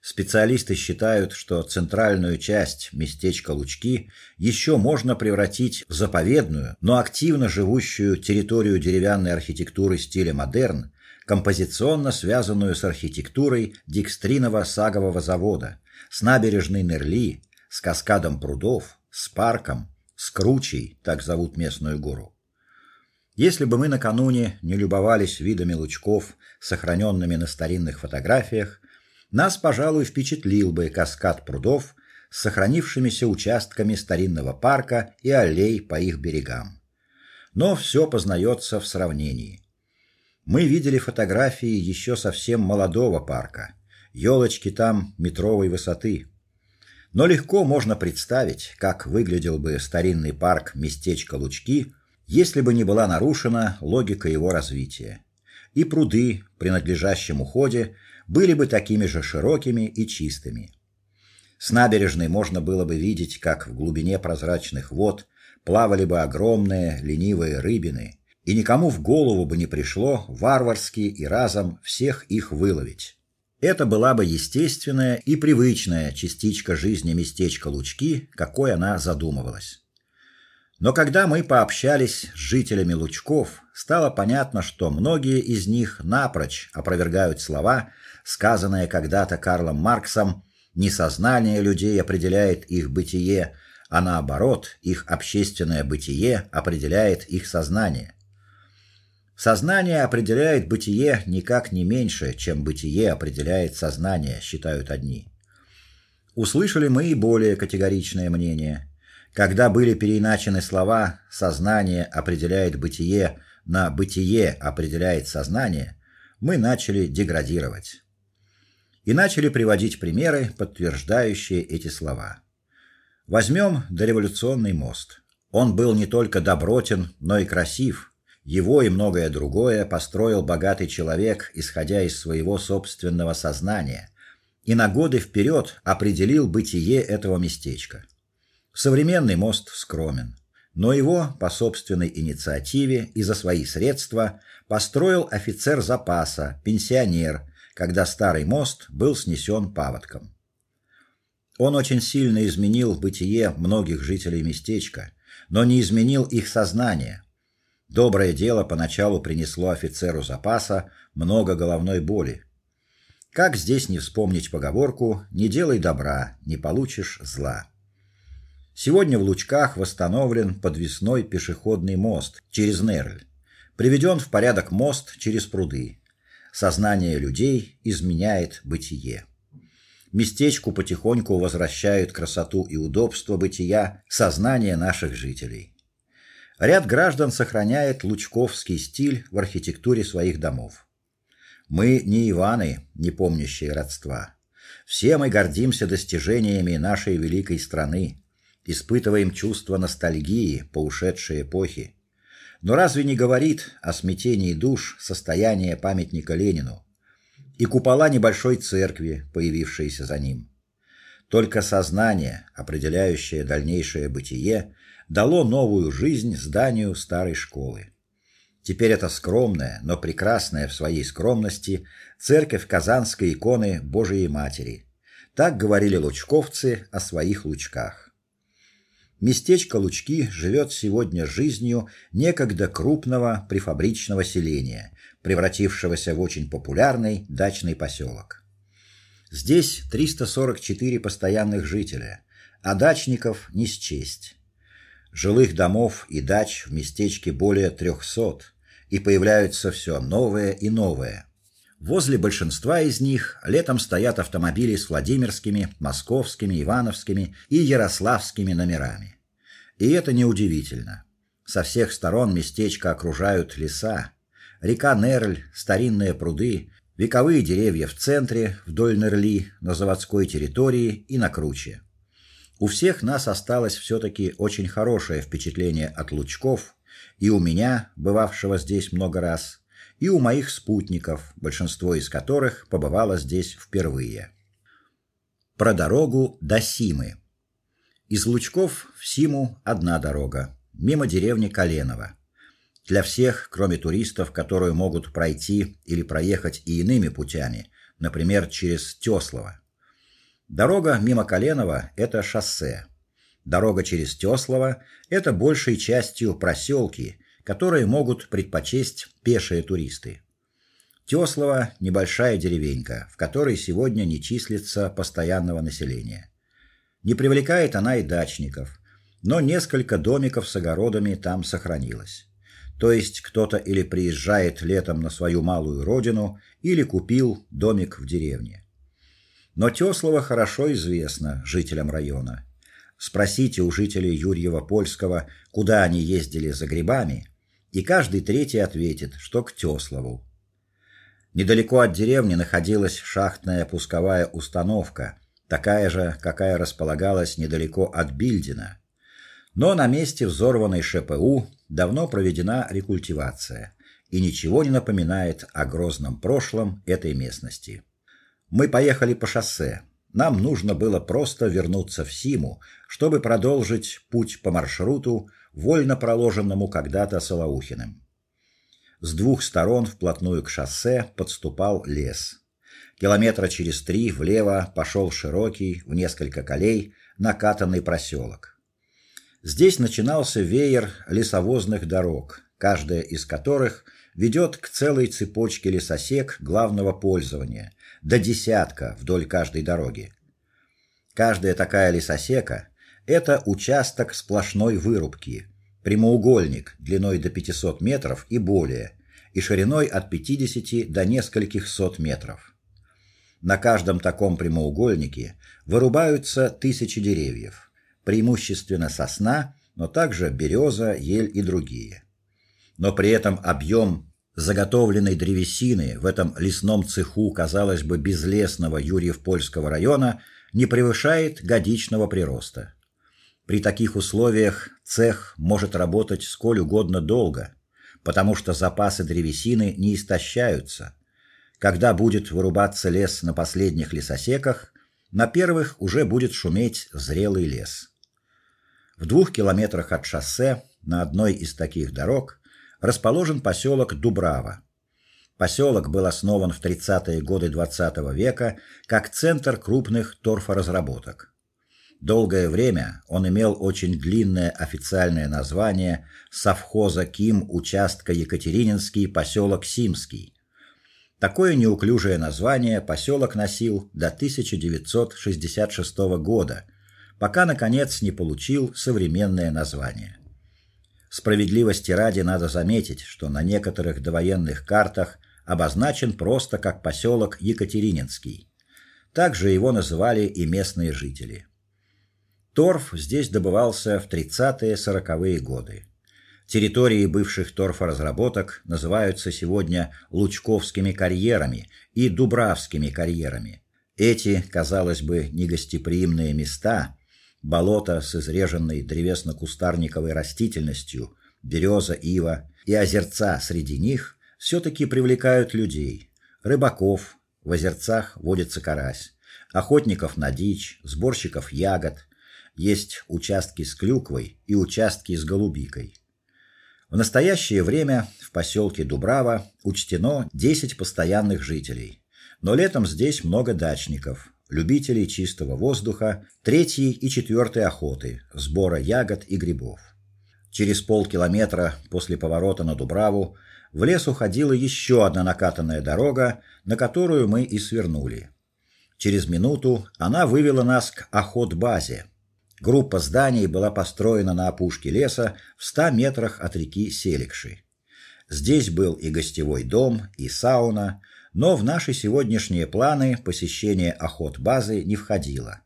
Специалисты считают, что центральную часть местечка Лучки еще можно превратить в заповедную, но активно живущую территорию деревянной архитектуры стиля модерн, композиционно связанную с архитектурой Дикстриного сагового завода, с набережной Нерли, с каскадом прудов, с парком, с кручей, так зовут местную гору. Если бы мы накануне не любовались видами лучков, сохраненными на старинных фотографиях, нас, пожалуй, впечатлил бы каскад прудов с сохранившимися участками старинного парка и аллей по их берегам. Но все познается в сравнении. Мы видели фотографии еще совсем молодого парка. Елочки там метровой высоты. Но легко можно представить, как выглядел бы старинный парк местечко Лучки, если бы не была нарушена логика его развития. И пруды, при надлежащем уходе, были бы такими же широкими и чистыми. С набережной можно было бы видеть, как в глубине прозрачных вод плавали бы огромные ленивые рыбины, и никому в голову бы не пришло варварски и разом всех их выловить. Это была бы естественная и привычная частичка жизни местечка Лучки, какой она задумывалась. Но когда мы пообщались с жителями Лучков, стало понятно, что многие из них напрочь опровергают слова, сказанное когда-то Карлом Марксом, не сознание людей определяет их бытие, а наоборот, их общественное бытие определяет их сознание. Сознание определяет бытие никак не меньше, чем бытие определяет сознание, считают одни. Услышали мы и более категоричное мнение. Когда были переиначены слова сознание определяет бытие на бытие определяет сознание, мы начали деградировать и начали приводить примеры, подтверждающие эти слова. Возьмем дореволюционный мост. Он был не только добротен, но и красив. Его и многое другое построил богатый человек, исходя из своего собственного сознания, и на годы вперед определил бытие этого местечка. Современный мост скромен, но его по собственной инициативе и за свои средства построил офицер запаса, пенсионер, когда старый мост был снесен паводком. Он очень сильно изменил бытие многих жителей местечка, но не изменил их сознание. Доброе дело поначалу принесло офицеру запаса много головной боли. Как здесь не вспомнить поговорку: не делай добра, не получишь зла. Сегодня в Лучках восстановлен подвесной пешеходный мост через Нерль. Приведен в порядок мост через пруды. Сознание людей изменяет бытие. Местечку потихоньку возвращают красоту и удобство бытия сознание наших жителей. Ряд граждан сохраняет лучковский стиль в архитектуре своих домов. Мы не Иваны, не помнящие родства. Все мы гордимся достижениями нашей великой страны, испытываем чувство ностальгии по ушедшей эпохе но разве не говорит о смятении душ состояние памятника Ленину и купола небольшой церкви, появившиеся за ним? Только сознание, определяющее дальнейшее бытие, дало новую жизнь зданию старой школы. Теперь это скромная, но прекрасная в своей скромности церковь Казанской иконы Божией Матери. Так говорили лучковцы о своих лучках. Местечко Лучки живет сегодня жизнью некогда крупного прифабричного селения, превратившегося в очень популярный дачный поселок. Здесь 344 постоянных жителя, а дачников не счесть. Жилых домов и дач в местечке более 300, и появляются все новые и новые. Возле большинства из них летом стоят автомобили с владимирскими, московскими, ивановскими и ярославскими номерами. И это неудивительно. Со всех сторон местечко окружают леса, река Нерль, старинные пруды, вековые деревья в центре, вдоль Нерли, на заводской территории и на круче. У всех нас осталось все таки очень хорошее впечатление от Лучков, и у меня, бывавшего здесь много раз, и у моих спутников, большинство из которых побывало здесь впервые. Про дорогу до Симы. Из Лучков в Симу одна дорога, мимо деревни Коленово. для всех, кроме туристов, которые могут пройти или проехать и иными путями, например, через Тёслово. Дорога мимо Коленова это шоссе. Дорога через Тёслово это большей частью проселки, которые могут предпочесть пешие туристы. Тёслово небольшая деревенька, в которой сегодня не числится постоянного населения. Не привлекает она и дачников, но несколько домиков с огородами там сохранилось. То есть кто-то или приезжает летом на свою малую родину, или купил домик в деревне. Но Тёслово хорошо известно жителям района. Спросите у жителей Юрьева-Польского, куда они ездили за грибами, и каждый третий ответит, что к Тёслову. Недалеко от деревни находилась шахтная пусковая установка, такая же, какая располагалась недалеко от Бильдина. Но на месте взорванной ШПУ давно проведена рекультивация, и ничего не напоминает о грозном прошлом этой местности. Мы поехали по шоссе. Нам нужно было просто вернуться в Симу, чтобы продолжить путь по маршруту, вольно проложенному когда-то Солоухиным. С двух сторон вплотную к шоссе подступал лес. Километра через три влево пошел широкий, в несколько колей, накатанный проселок. Здесь начинался веер лесовозных дорог, каждая из которых ведет к целой цепочке лесосек главного пользования, до десятка вдоль каждой дороги. Каждая такая лесосека это участок сплошной вырубки, прямоугольник длиной до 500 метров и более, и шириной от 50 до нескольких сот метров. На каждом таком прямоугольнике вырубаются тысячи деревьев, преимущественно сосна, но также береза, ель и другие. Но при этом объем заготовленной древесины в этом лесном цеху, казалось бы, безлесного Юрьев-Польского района не превышает годичного прироста. При таких условиях цех может работать сколь угодно долго, потому что запасы древесины не истощаются. Когда будет вырубаться лес на последних лесосеках, на первых уже будет шуметь зрелый лес. В двух километрах от шоссе на одной из таких дорог расположен поселок Дубрава. Поселок был основан в 30-е годы XX -го века как центр крупных торфоразработок. Долгое время он имел очень длинное официальное название совхоза Ким участка Екатерининский поселок Симский. Такое неуклюжее название поселок носил до 1966 года, пока наконец не получил современное название. Справедливости ради надо заметить, что на некоторых довоенных картах обозначен просто как поселок Екатерининский. Также его называли и местные жители. Торф здесь добывался в 30-40-е годы. Территории бывших торфоразработок называются сегодня Лучковскими карьерами и Дубравскими карьерами. Эти, казалось бы, негостеприимные места болота с изреженной древесно-кустарниковой растительностью, береза, ива и озерца среди них все таки привлекают людей, рыбаков, в озерцах водится карась, охотников на дичь, сборщиков ягод, есть участки с клюквой и участки с голубикой. В настоящее время в поселке Дубрава учтено 10 постоянных жителей. Но летом здесь много дачников, любителей чистого воздуха, третьей и четвертой охоты, сбора ягод и грибов. Через полкилометра после поворота на Дубраву в лес уходила еще одна накатанная дорога, на которую мы и свернули. Через минуту она вывела нас к охотбазе. Группа зданий была построена на опушке леса в ста метрах от реки Селикши. Здесь был и гостевой дом, и сауна, но в наши сегодняшние планы посещение охот-базы не входило,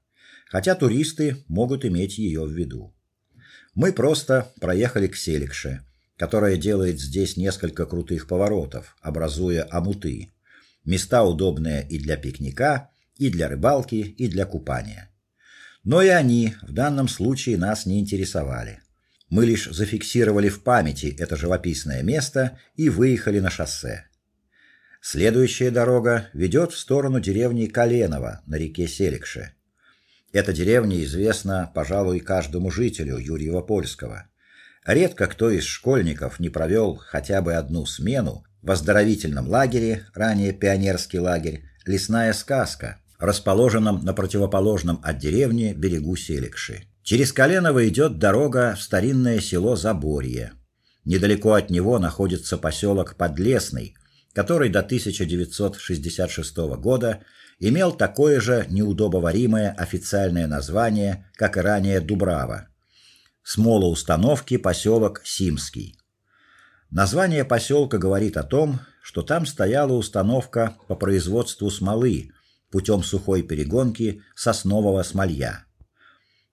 хотя туристы могут иметь ее в виду. Мы просто проехали к Селикше, которая делает здесь несколько крутых поворотов, образуя омуты. Места удобные и для пикника, и для рыбалки, и для купания. Но и они в данном случае нас не интересовали. Мы лишь зафиксировали в памяти это живописное место и выехали на шоссе. Следующая дорога ведет в сторону деревни Коленово на реке Селикше. Эта деревня известна, пожалуй, каждому жителю Юрьева-Польского. Редко кто из школьников не провел хотя бы одну смену в оздоровительном лагере, ранее пионерский лагерь, Лесная сказка, расположенном на противоположном от деревни берегу Селикши. Через Коленово идет дорога в старинное село Заборье. Недалеко от него находится поселок Подлесный, который до 1966 года имел такое же неудобоваримое официальное название, как и ранее Дубрава. Смолоустановки поселок Симский. Название поселка говорит о том, что там стояла установка по производству смолы путем сухой перегонки соснового смолья.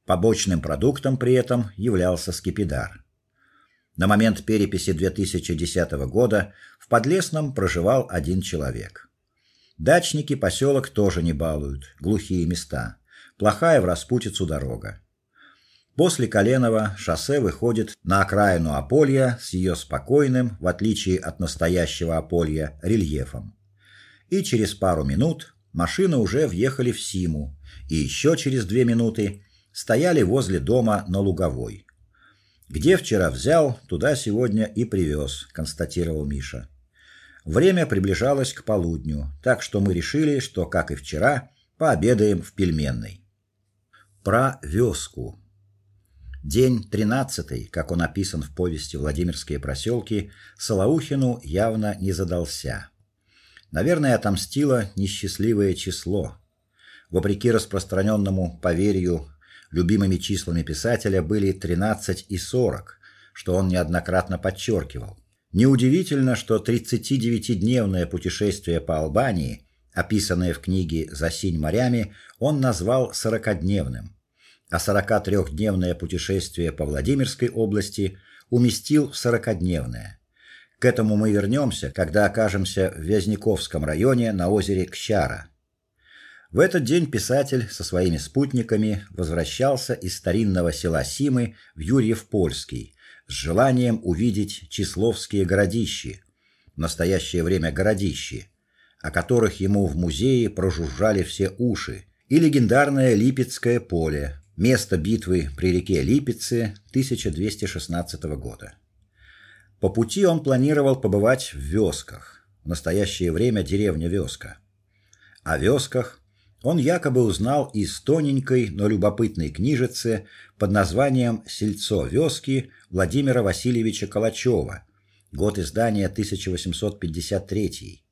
Побочным продуктом при этом являлся скипидар. На момент переписи 2010 года в Подлесном проживал один человек. Дачники поселок тоже не балуют, глухие места. Плохая в распутицу дорога. После Коленова шоссе выходит на окраину Аполья с ее спокойным, в отличие от настоящего Аполья, рельефом. И через пару минут машины уже въехали в Симу, и еще через две минуты стояли возле дома на Луговой. Где вчера взял, туда сегодня и привез, констатировал Миша. Время приближалось к полудню, так что мы решили, что, как и вчера, пообедаем в пельменной. Про вёску. День тринадцатый, как он описан в повести Владимирские проселки, Солоухину явно не задался. Наверное, отомстило несчастливое число. Вопреки распространенному поверью, любимыми числами писателя были 13 и 40, что он неоднократно подчеркивал. Неудивительно, что 39-дневное путешествие по Албании, описанное в книге За синь морями, он назвал сорокадневным а 43-дневное путешествие по Владимирской области уместил в сорокадневное. К этому мы вернемся, когда окажемся в Вязниковском районе на озере Кщара. В этот день писатель со своими спутниками возвращался из старинного села Симы в Юрьев-Польский с желанием увидеть числовские городищи, в настоящее время городищи, о которых ему в музее прожужжали все уши, и легендарное Липецкое поле, Место битвы при реке Липеце 1216 года. По пути он планировал побывать в Вёсках, в настоящее время деревня Вёска. О Вёсках он якобы узнал из тоненькой, но любопытной книжицы под названием Сельцо Вёски Владимира Васильевича Калачева, год издания 1853,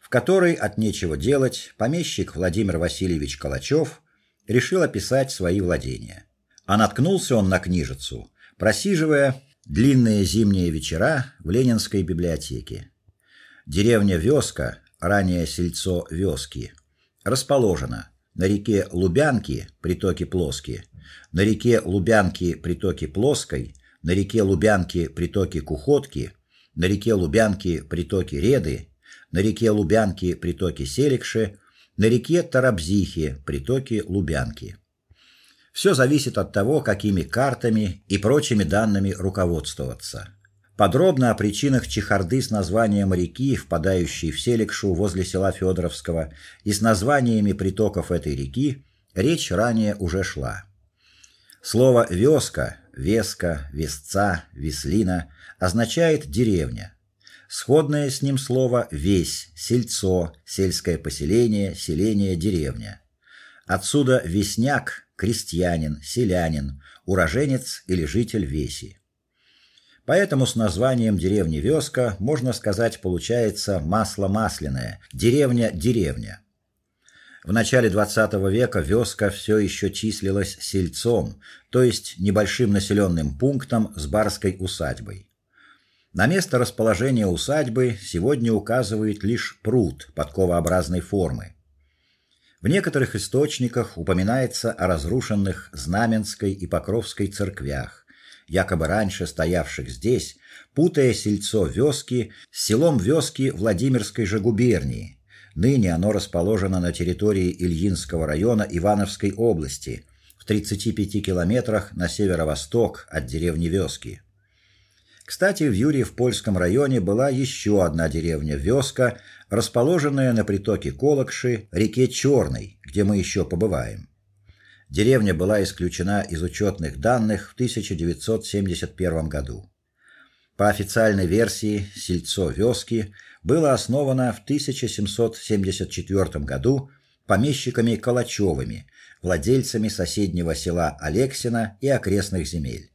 в которой от нечего делать помещик Владимир Васильевич Калачев решил описать свои владения. А наткнулся он на книжицу, просиживая длинные зимние вечера в Ленинской библиотеке. Деревня Вёска, ранее сельцо Вёски, расположена. На реке Лубянки, притоке Плоски, на реке Лубянки, притоке Плоской, на реке Лубянки, притоке Кухотки, на реке Лубянки, притоке Реды, на реке Лубянки, притоке Селикши на реке Тарабзихе, притоке Лубянки. Все зависит от того, какими картами и прочими данными руководствоваться. Подробно о причинах чехарды с названием реки, впадающей в Селикшу возле села Федоровского, и с названиями притоков этой реки речь ранее уже шла. Слово вёска, веска, весца, веслина означает деревня. Сходное с ним слово весь, сельцо, сельское поселение, селение, деревня. Отсюда весняк, крестьянин, селянин, уроженец или житель веси. Поэтому с названием деревни Вёска можно сказать, получается масло масляное, деревня деревня. В начале XX века Вёска все еще числилась сельцом, то есть небольшим населенным пунктом с барской усадьбой. На место расположения усадьбы сегодня указывает лишь пруд подковообразной формы. В некоторых источниках упоминается о разрушенных Знаменской и Покровской церквях, якобы раньше стоявших здесь, путая сельцо Вёски с селом Вёски Владимирской же губернии. Ныне оно расположено на территории Ильинского района Ивановской области, в 35 километрах на северо-восток от деревни Вёски. Кстати, в Юрьев-Польском районе была еще одна деревня Вёска, расположенная на притоке Колокши, реке Черной, где мы еще побываем. Деревня была исключена из учетных данных в 1971 году. По официальной версии, сельцо Вёски было основано в 1774 году помещиками Калачевыми, владельцами соседнего села Алексино и окрестных земель.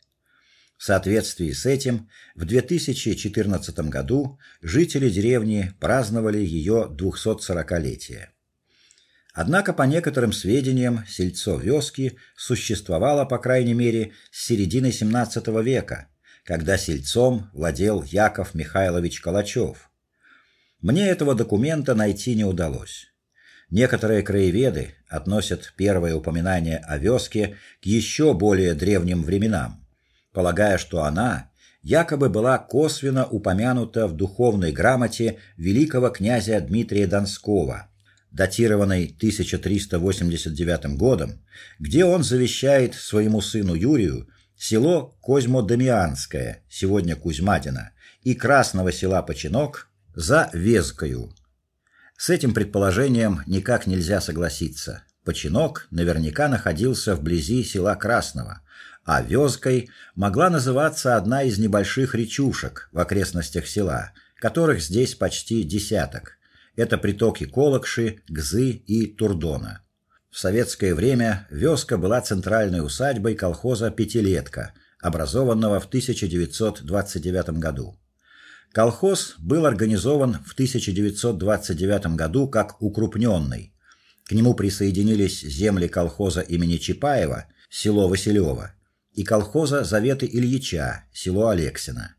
В соответствии с этим в 2014 году жители деревни праздновали ее 240-летие. Однако по некоторым сведениям сельцо Вёски существовало по крайней мере с середины XVII века, когда сельцом владел Яков Михайлович Калачев. Мне этого документа найти не удалось. Некоторые краеведы относят первое упоминание о Вёске к еще более древним временам полагая, что она якобы была косвенно упомянута в духовной грамоте великого князя Дмитрия Донского, датированной 1389 годом, где он завещает своему сыну Юрию село Козьмо-Дамианское, сегодня Кузьмадино, и Красного села Починок за Везкою. С этим предположением никак нельзя согласиться. Починок наверняка находился вблизи села Красного, а Вёзкой могла называться одна из небольших речушек в окрестностях села, которых здесь почти десяток. Это притоки Колокши, Гзы и Турдона. В советское время Вёска была центральной усадьбой колхоза Пятилетка, образованного в 1929 году. Колхоз был организован в 1929 году как укрупненный. К нему присоединились земли колхоза имени Чапаева, село Василёво, и колхоза Заветы Ильича, село Алексино.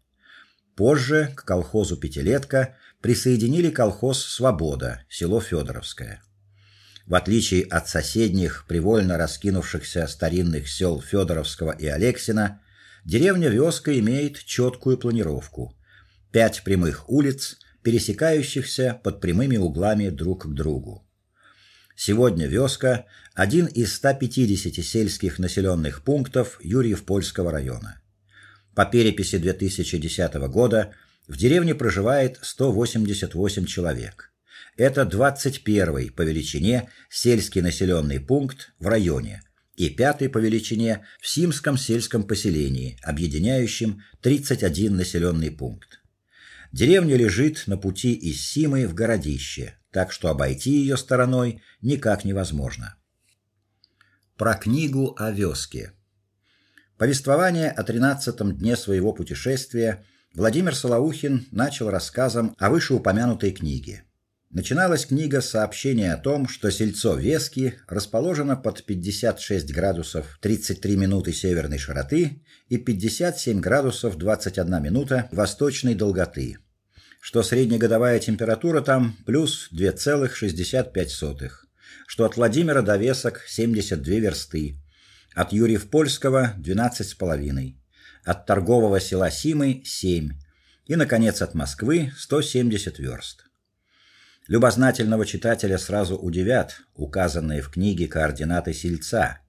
Позже к колхозу Пятилетка присоединили колхоз Свобода, село Федоровское. В отличие от соседних привольно раскинувшихся старинных сел Федоровского и Алексина, деревня Вёска имеет четкую планировку. Пять прямых улиц, пересекающихся под прямыми углами друг к другу. Сегодня Вёска один из 150 сельских населенных пунктов Юрьев-Польского района. По переписи 2010 года в деревне проживает 188 человек. Это 21-й по величине сельский населенный пункт в районе и пятый по величине в Симском сельском поселении, объединяющем 31 населенный пункт. Деревня лежит на пути из Симы в городище, так что обойти ее стороной никак невозможно. Про книгу о вёске. Повествование о тринадцатом дне своего путешествия Владимир Солоухин начал рассказом о вышеупомянутой книге. Начиналась книга с сообщения о том, что сельцо Вески расположено под 56 градусов 33 минуты северной широты и 57 градусов 21 минута восточной долготы что среднегодовая температура там плюс 2,65, что от Владимира до Весок 72 версты, от Юрьев-Польского 12,5, от торгового села Симы 7 и наконец от Москвы 170 верст. Любознательного читателя сразу удивят указанные в книге координаты сельца.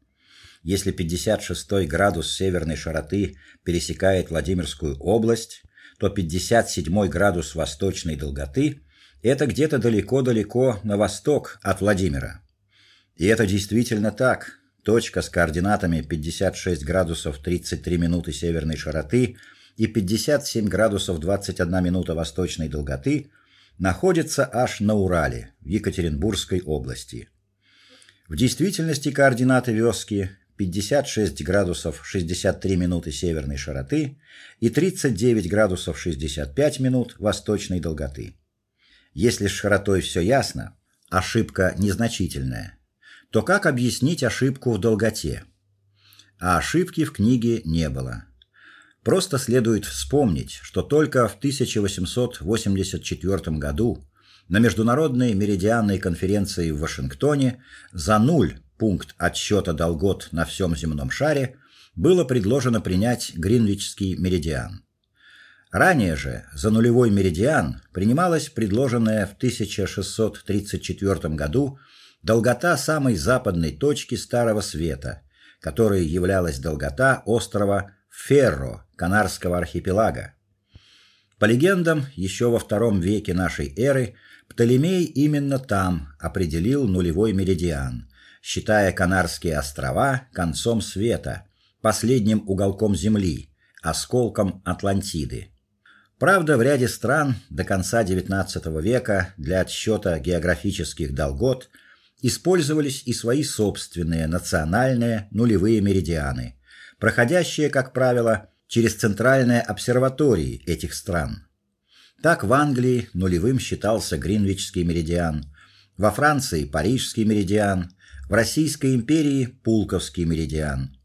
Если 56 градус северной широты пересекает Владимирскую область, то 57 градус восточной долготы это где-то далеко-далеко на восток от Владимира. И это действительно так. Точка с координатами 56 градусов 33 минуты северной широты и 57 градусов 21 минута восточной долготы находится аж на Урале, в Екатеринбургской области. В действительности координаты Вёски 56 градусов 63 минуты северной широты и 39 градусов 65 минут восточной долготы. Если с широтой все ясно, ошибка незначительная, то как объяснить ошибку в долготе? А ошибки в книге не было. Просто следует вспомнить, что только в 1884 году на международной меридианной конференции в Вашингтоне за нуль пункт отсчета долгот на всем земном шаре, было предложено принять Гринвичский меридиан. Ранее же за нулевой меридиан принималась предложенная в 1634 году долгота самой западной точки Старого Света, которой являлась долгота острова Ферро, Канарского архипелага. По легендам, еще во II веке нашей эры Птолемей именно там определил нулевой меридиан, считая Канарские острова концом света, последним уголком земли, осколком Атлантиды. Правда, в ряде стран до конца XIX века для отсчета географических долгот использовались и свои собственные национальные нулевые меридианы, проходящие, как правило, через центральные обсерватории этих стран. Так в Англии нулевым считался Гринвичский меридиан, во Франции парижский меридиан, в Российской империи Пулковский меридиан.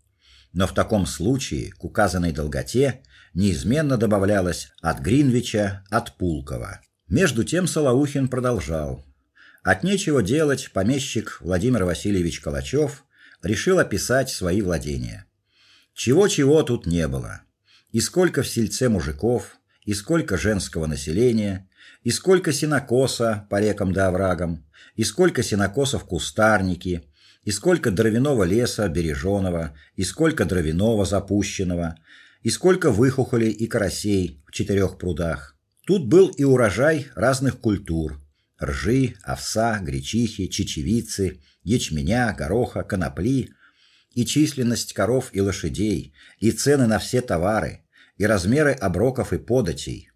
Но в таком случае к указанной долготе неизменно добавлялось от Гринвича, от Пулкова. Между тем Солоухин продолжал: от нечего делать помещик Владимир Васильевич Калачев решил описать свои владения. Чего-чего тут не было. И сколько в сельце мужиков, и сколько женского населения, и сколько сенокоса по рекам да оврагам, и сколько сенокосов кустарники, и сколько дровяного леса береженого, и сколько дровяного запущенного, и сколько выхухолей и карасей в четырех прудах. Тут был и урожай разных культур: ржи, овса, гречихи, чечевицы, ячменя, гороха, конопли, и численность коров и лошадей, и цены на все товары, и размеры оброков и податей.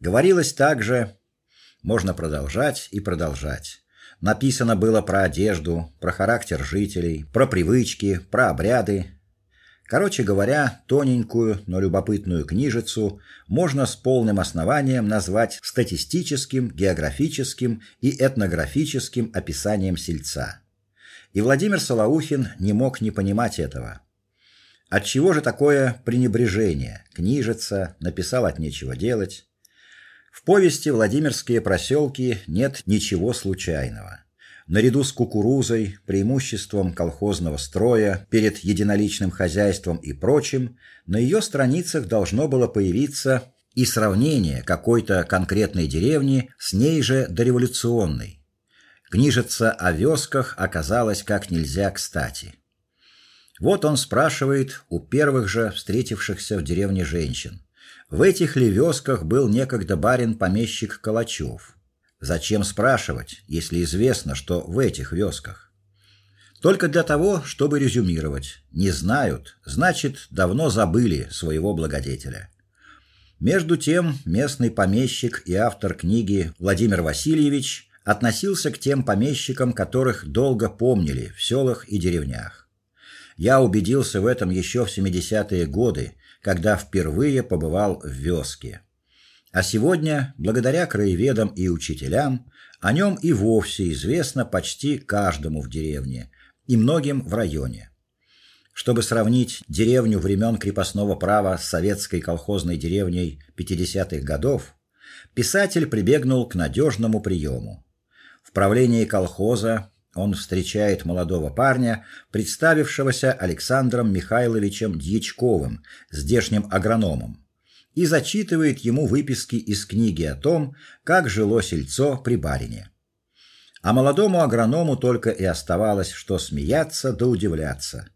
Говорилось также, можно продолжать и продолжать. Написано было про одежду, про характер жителей, про привычки, про обряды, Короче говоря, тоненькую, но любопытную книжицу можно с полным основанием назвать статистическим, географическим и этнографическим описанием сельца. И Владимир Солоухин не мог не понимать этого. От чего же такое пренебрежение? Книжица написал от нечего делать. В повести Владимирские проселки нет ничего случайного наряду с кукурузой, преимуществом колхозного строя перед единоличным хозяйством и прочим, на ее страницах должно было появиться и сравнение какой-то конкретной деревни с ней же дореволюционной. Книжица о вёсках оказалась как нельзя кстати. Вот он спрашивает у первых же встретившихся в деревне женщин: в этих ли вёсках был некогда барин-помещик Калачев? Зачем спрашивать, если известно, что в этих вёсках? Только для того, чтобы резюмировать. Не знают, значит, давно забыли своего благодетеля. Между тем, местный помещик и автор книги Владимир Васильевич относился к тем помещикам, которых долго помнили в селах и деревнях. Я убедился в этом еще в 70-е годы, когда впервые побывал в Вёске. А сегодня, благодаря краеведам и учителям, о нем и вовсе известно почти каждому в деревне и многим в районе. Чтобы сравнить деревню времен крепостного права с советской колхозной деревней 50-х годов, писатель прибегнул к надежному приему. В правлении колхоза он встречает молодого парня, представившегося Александром Михайловичем Дьячковым, здешним агрономом и зачитывает ему выписки из книги о том, как жило сельцо при барине. А молодому агроному только и оставалось, что смеяться да удивляться.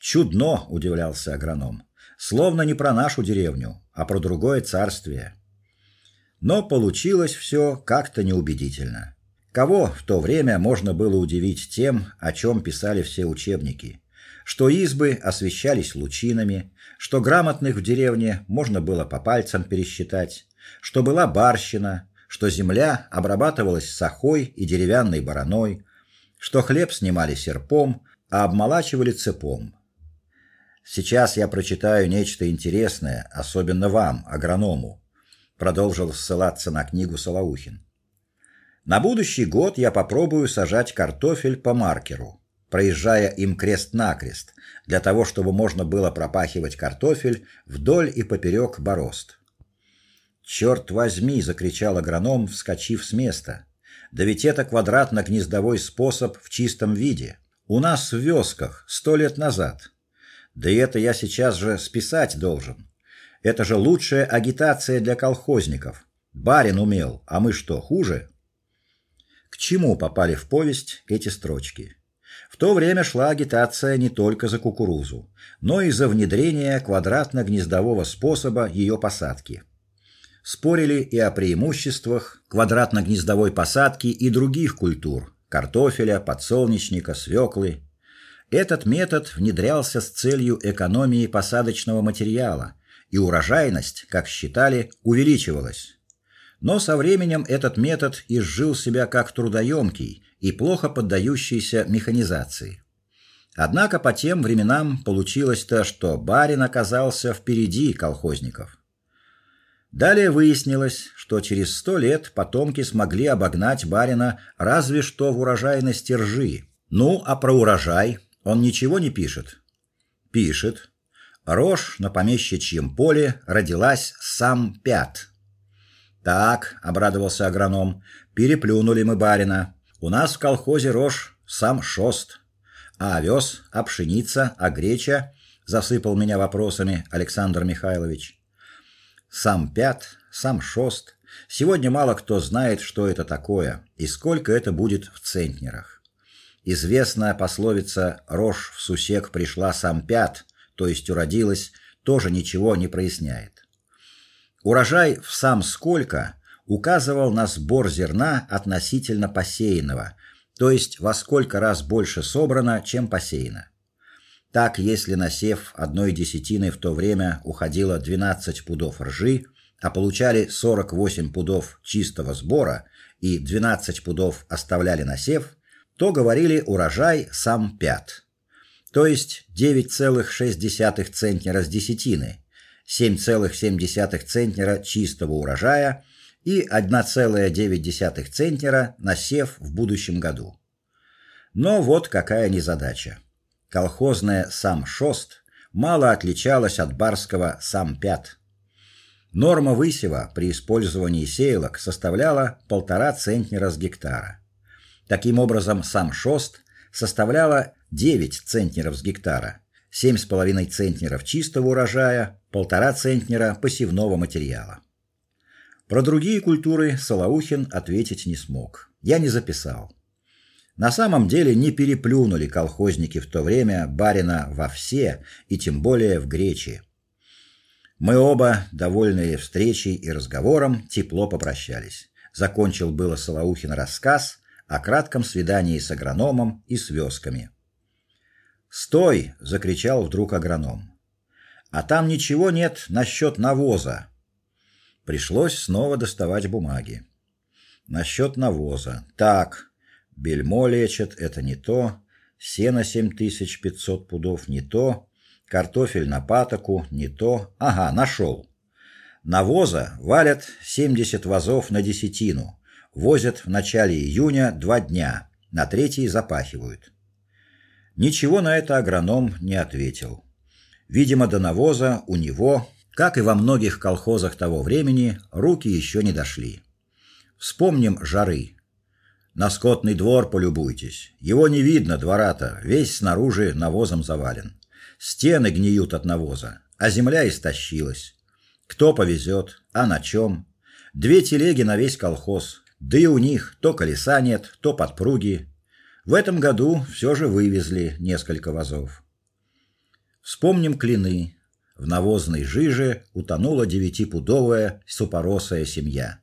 Чудно, удивлялся агроном. Словно не про нашу деревню, а про другое царствие. Но получилось все как-то неубедительно. Кого в то время можно было удивить тем, о чем писали все учебники? Что избы освещались лучинами, что грамотных в деревне можно было по пальцам пересчитать, что была барщина, что земля обрабатывалась сахой и деревянной бараной, что хлеб снимали серпом, а обмолачивали цепом. Сейчас я прочитаю нечто интересное, особенно вам, агроному, продолжил ссылаться на книгу Солоухин. На будущий год я попробую сажать картофель по маркеру проезжая им крест-накрест, для того, чтобы можно было пропахивать картофель вдоль и поперек борозд. «Черт возьми, закричал агроном, вскочив с места. Да ведь это квадратно-гнездовой способ в чистом виде. У нас в вёсках сто лет назад. Да и это я сейчас же списать должен. Это же лучшая агитация для колхозников. Барин умел, а мы что, хуже? К чему попали в повесть эти строчки? То время шла агитация не только за кукурузу, но и за внедрение квадратно-гнездового способа ее посадки. спорили и о преимуществах квадратно-гнездовой посадки и других культур: картофеля, подсолнечника, свеклы. Этот метод внедрялся с целью экономии посадочного материала, и урожайность, как считали, увеличивалась. Но со временем этот метод изжил себя как трудоемкий и плохо поддающийся механизации. Однако по тем временам получилось то, что барин оказался впереди колхозников. Далее выяснилось, что через сто лет потомки смогли обогнать барина разве что в урожайности ржи. Ну, а про урожай он ничего не пишет. Пишет. Рожь на помещичьем поле родилась сам пят. Так, обрадовался агроном. Переплюнули мы барина. У нас в колхозе рожь сам шост. А овес, а пшеница, а греча? Засыпал меня вопросами Александр Михайлович. Сам пят, сам шост. Сегодня мало кто знает, что это такое и сколько это будет в центнерах. Известная пословица рожь в сусек пришла сам пят, то есть уродилась, тоже ничего не проясняет. Урожай в сам сколько указывал на сбор зерна относительно посеянного, то есть во сколько раз больше собрано, чем посеяно. Так, если на сев одной десятины в то время уходило 12 пудов ржи, а получали 48 пудов чистого сбора и 12 пудов оставляли на сев, то говорили урожай сам пят. То есть 9,6 центнера с десятины, 7,7 центнера чистого урожая и 1,9 центнера на сев в будущем году. Но вот какая незадача. Колхозное сам шост мало отличалось от барского сам пят. Норма высева при использовании сеялок составляла полтора центнера с гектара. Таким образом, сам шост составляла 9 центнеров с гектара, 7,5 центнеров чистого урожая, полтора центнера посевного материала. Про другие культуры Солоухин ответить не смог. Я не записал. На самом деле не переплюнули колхозники в то время барина во все, и тем более в гречи. Мы оба, довольные встречей и разговором, тепло попрощались. Закончил было Солоухин рассказ о кратком свидании с агрономом и с вёсками. "Стой!" закричал вдруг агроном. "А там ничего нет насчет навоза". Пришлось снова доставать бумаги. Насчет навоза. Так, Бельмо лечат это не то, сено 7500 пудов не то, картофель на патоку не то. Ага, нашел. Навоза валят 70 вазов на десятину. Возят в начале июня два дня, на третий запахивают. Ничего на это агроном не ответил. Видимо, до навоза у него, как и во многих колхозах того времени, руки еще не дошли. Вспомним жары. На скотный двор полюбуйтесь. Его не видно, двора-то, весь снаружи навозом завален. Стены гниют от навоза, а земля истощилась. Кто повезет, а на чем? Две телеги на весь колхоз. Да и у них то колеса нет, то подпруги. В этом году все же вывезли несколько вазов. Вспомним клины. В навозной жиже утонула девятипудовая супоросая семья.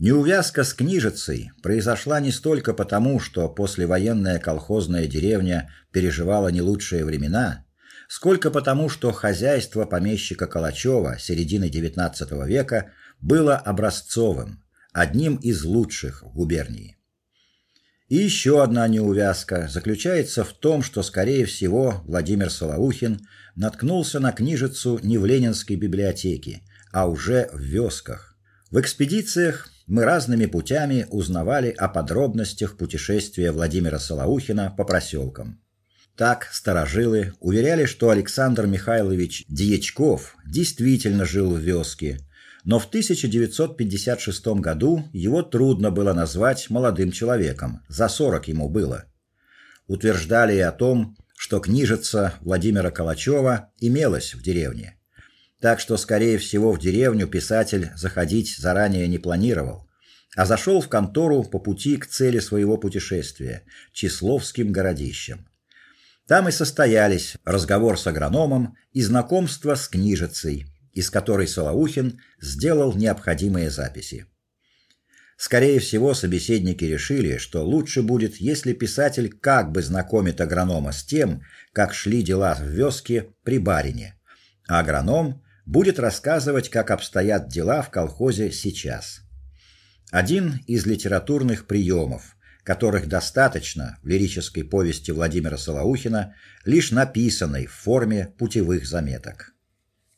Неувязка с книжицей произошла не столько потому, что послевоенная колхозная деревня переживала не лучшие времена, сколько потому, что хозяйство помещика Калачева середины XIX века было образцовым, одним из лучших в губернии. И еще одна неувязка заключается в том, что скорее всего Владимир Солоухин наткнулся на книжицу не в Ленинской библиотеке, а уже в вёсках. В экспедициях мы разными путями узнавали о подробностях путешествия Владимира Солоухина по проселкам. Так старожилы уверяли, что Александр Михайлович Дьячков действительно жил в Вёске, но в 1956 году его трудно было назвать молодым человеком, за 40 ему было. Утверждали и о том, что книжица Владимира Калачева имелась в деревне. Так что, скорее всего, в деревню писатель заходить заранее не планировал, а зашел в контору по пути к цели своего путешествия Числовским городищем. Там и состоялись разговор с агрономом и знакомство с книжицей, из которой Солоухин сделал необходимые записи. Скорее всего, собеседники решили, что лучше будет, если писатель как бы знакомит агронома с тем, как шли дела в вёске при барине, а агроном будет рассказывать, как обстоят дела в колхозе сейчас. Один из литературных приемов, которых достаточно в лирической повести Владимира Солоухина, лишь написанной в форме путевых заметок.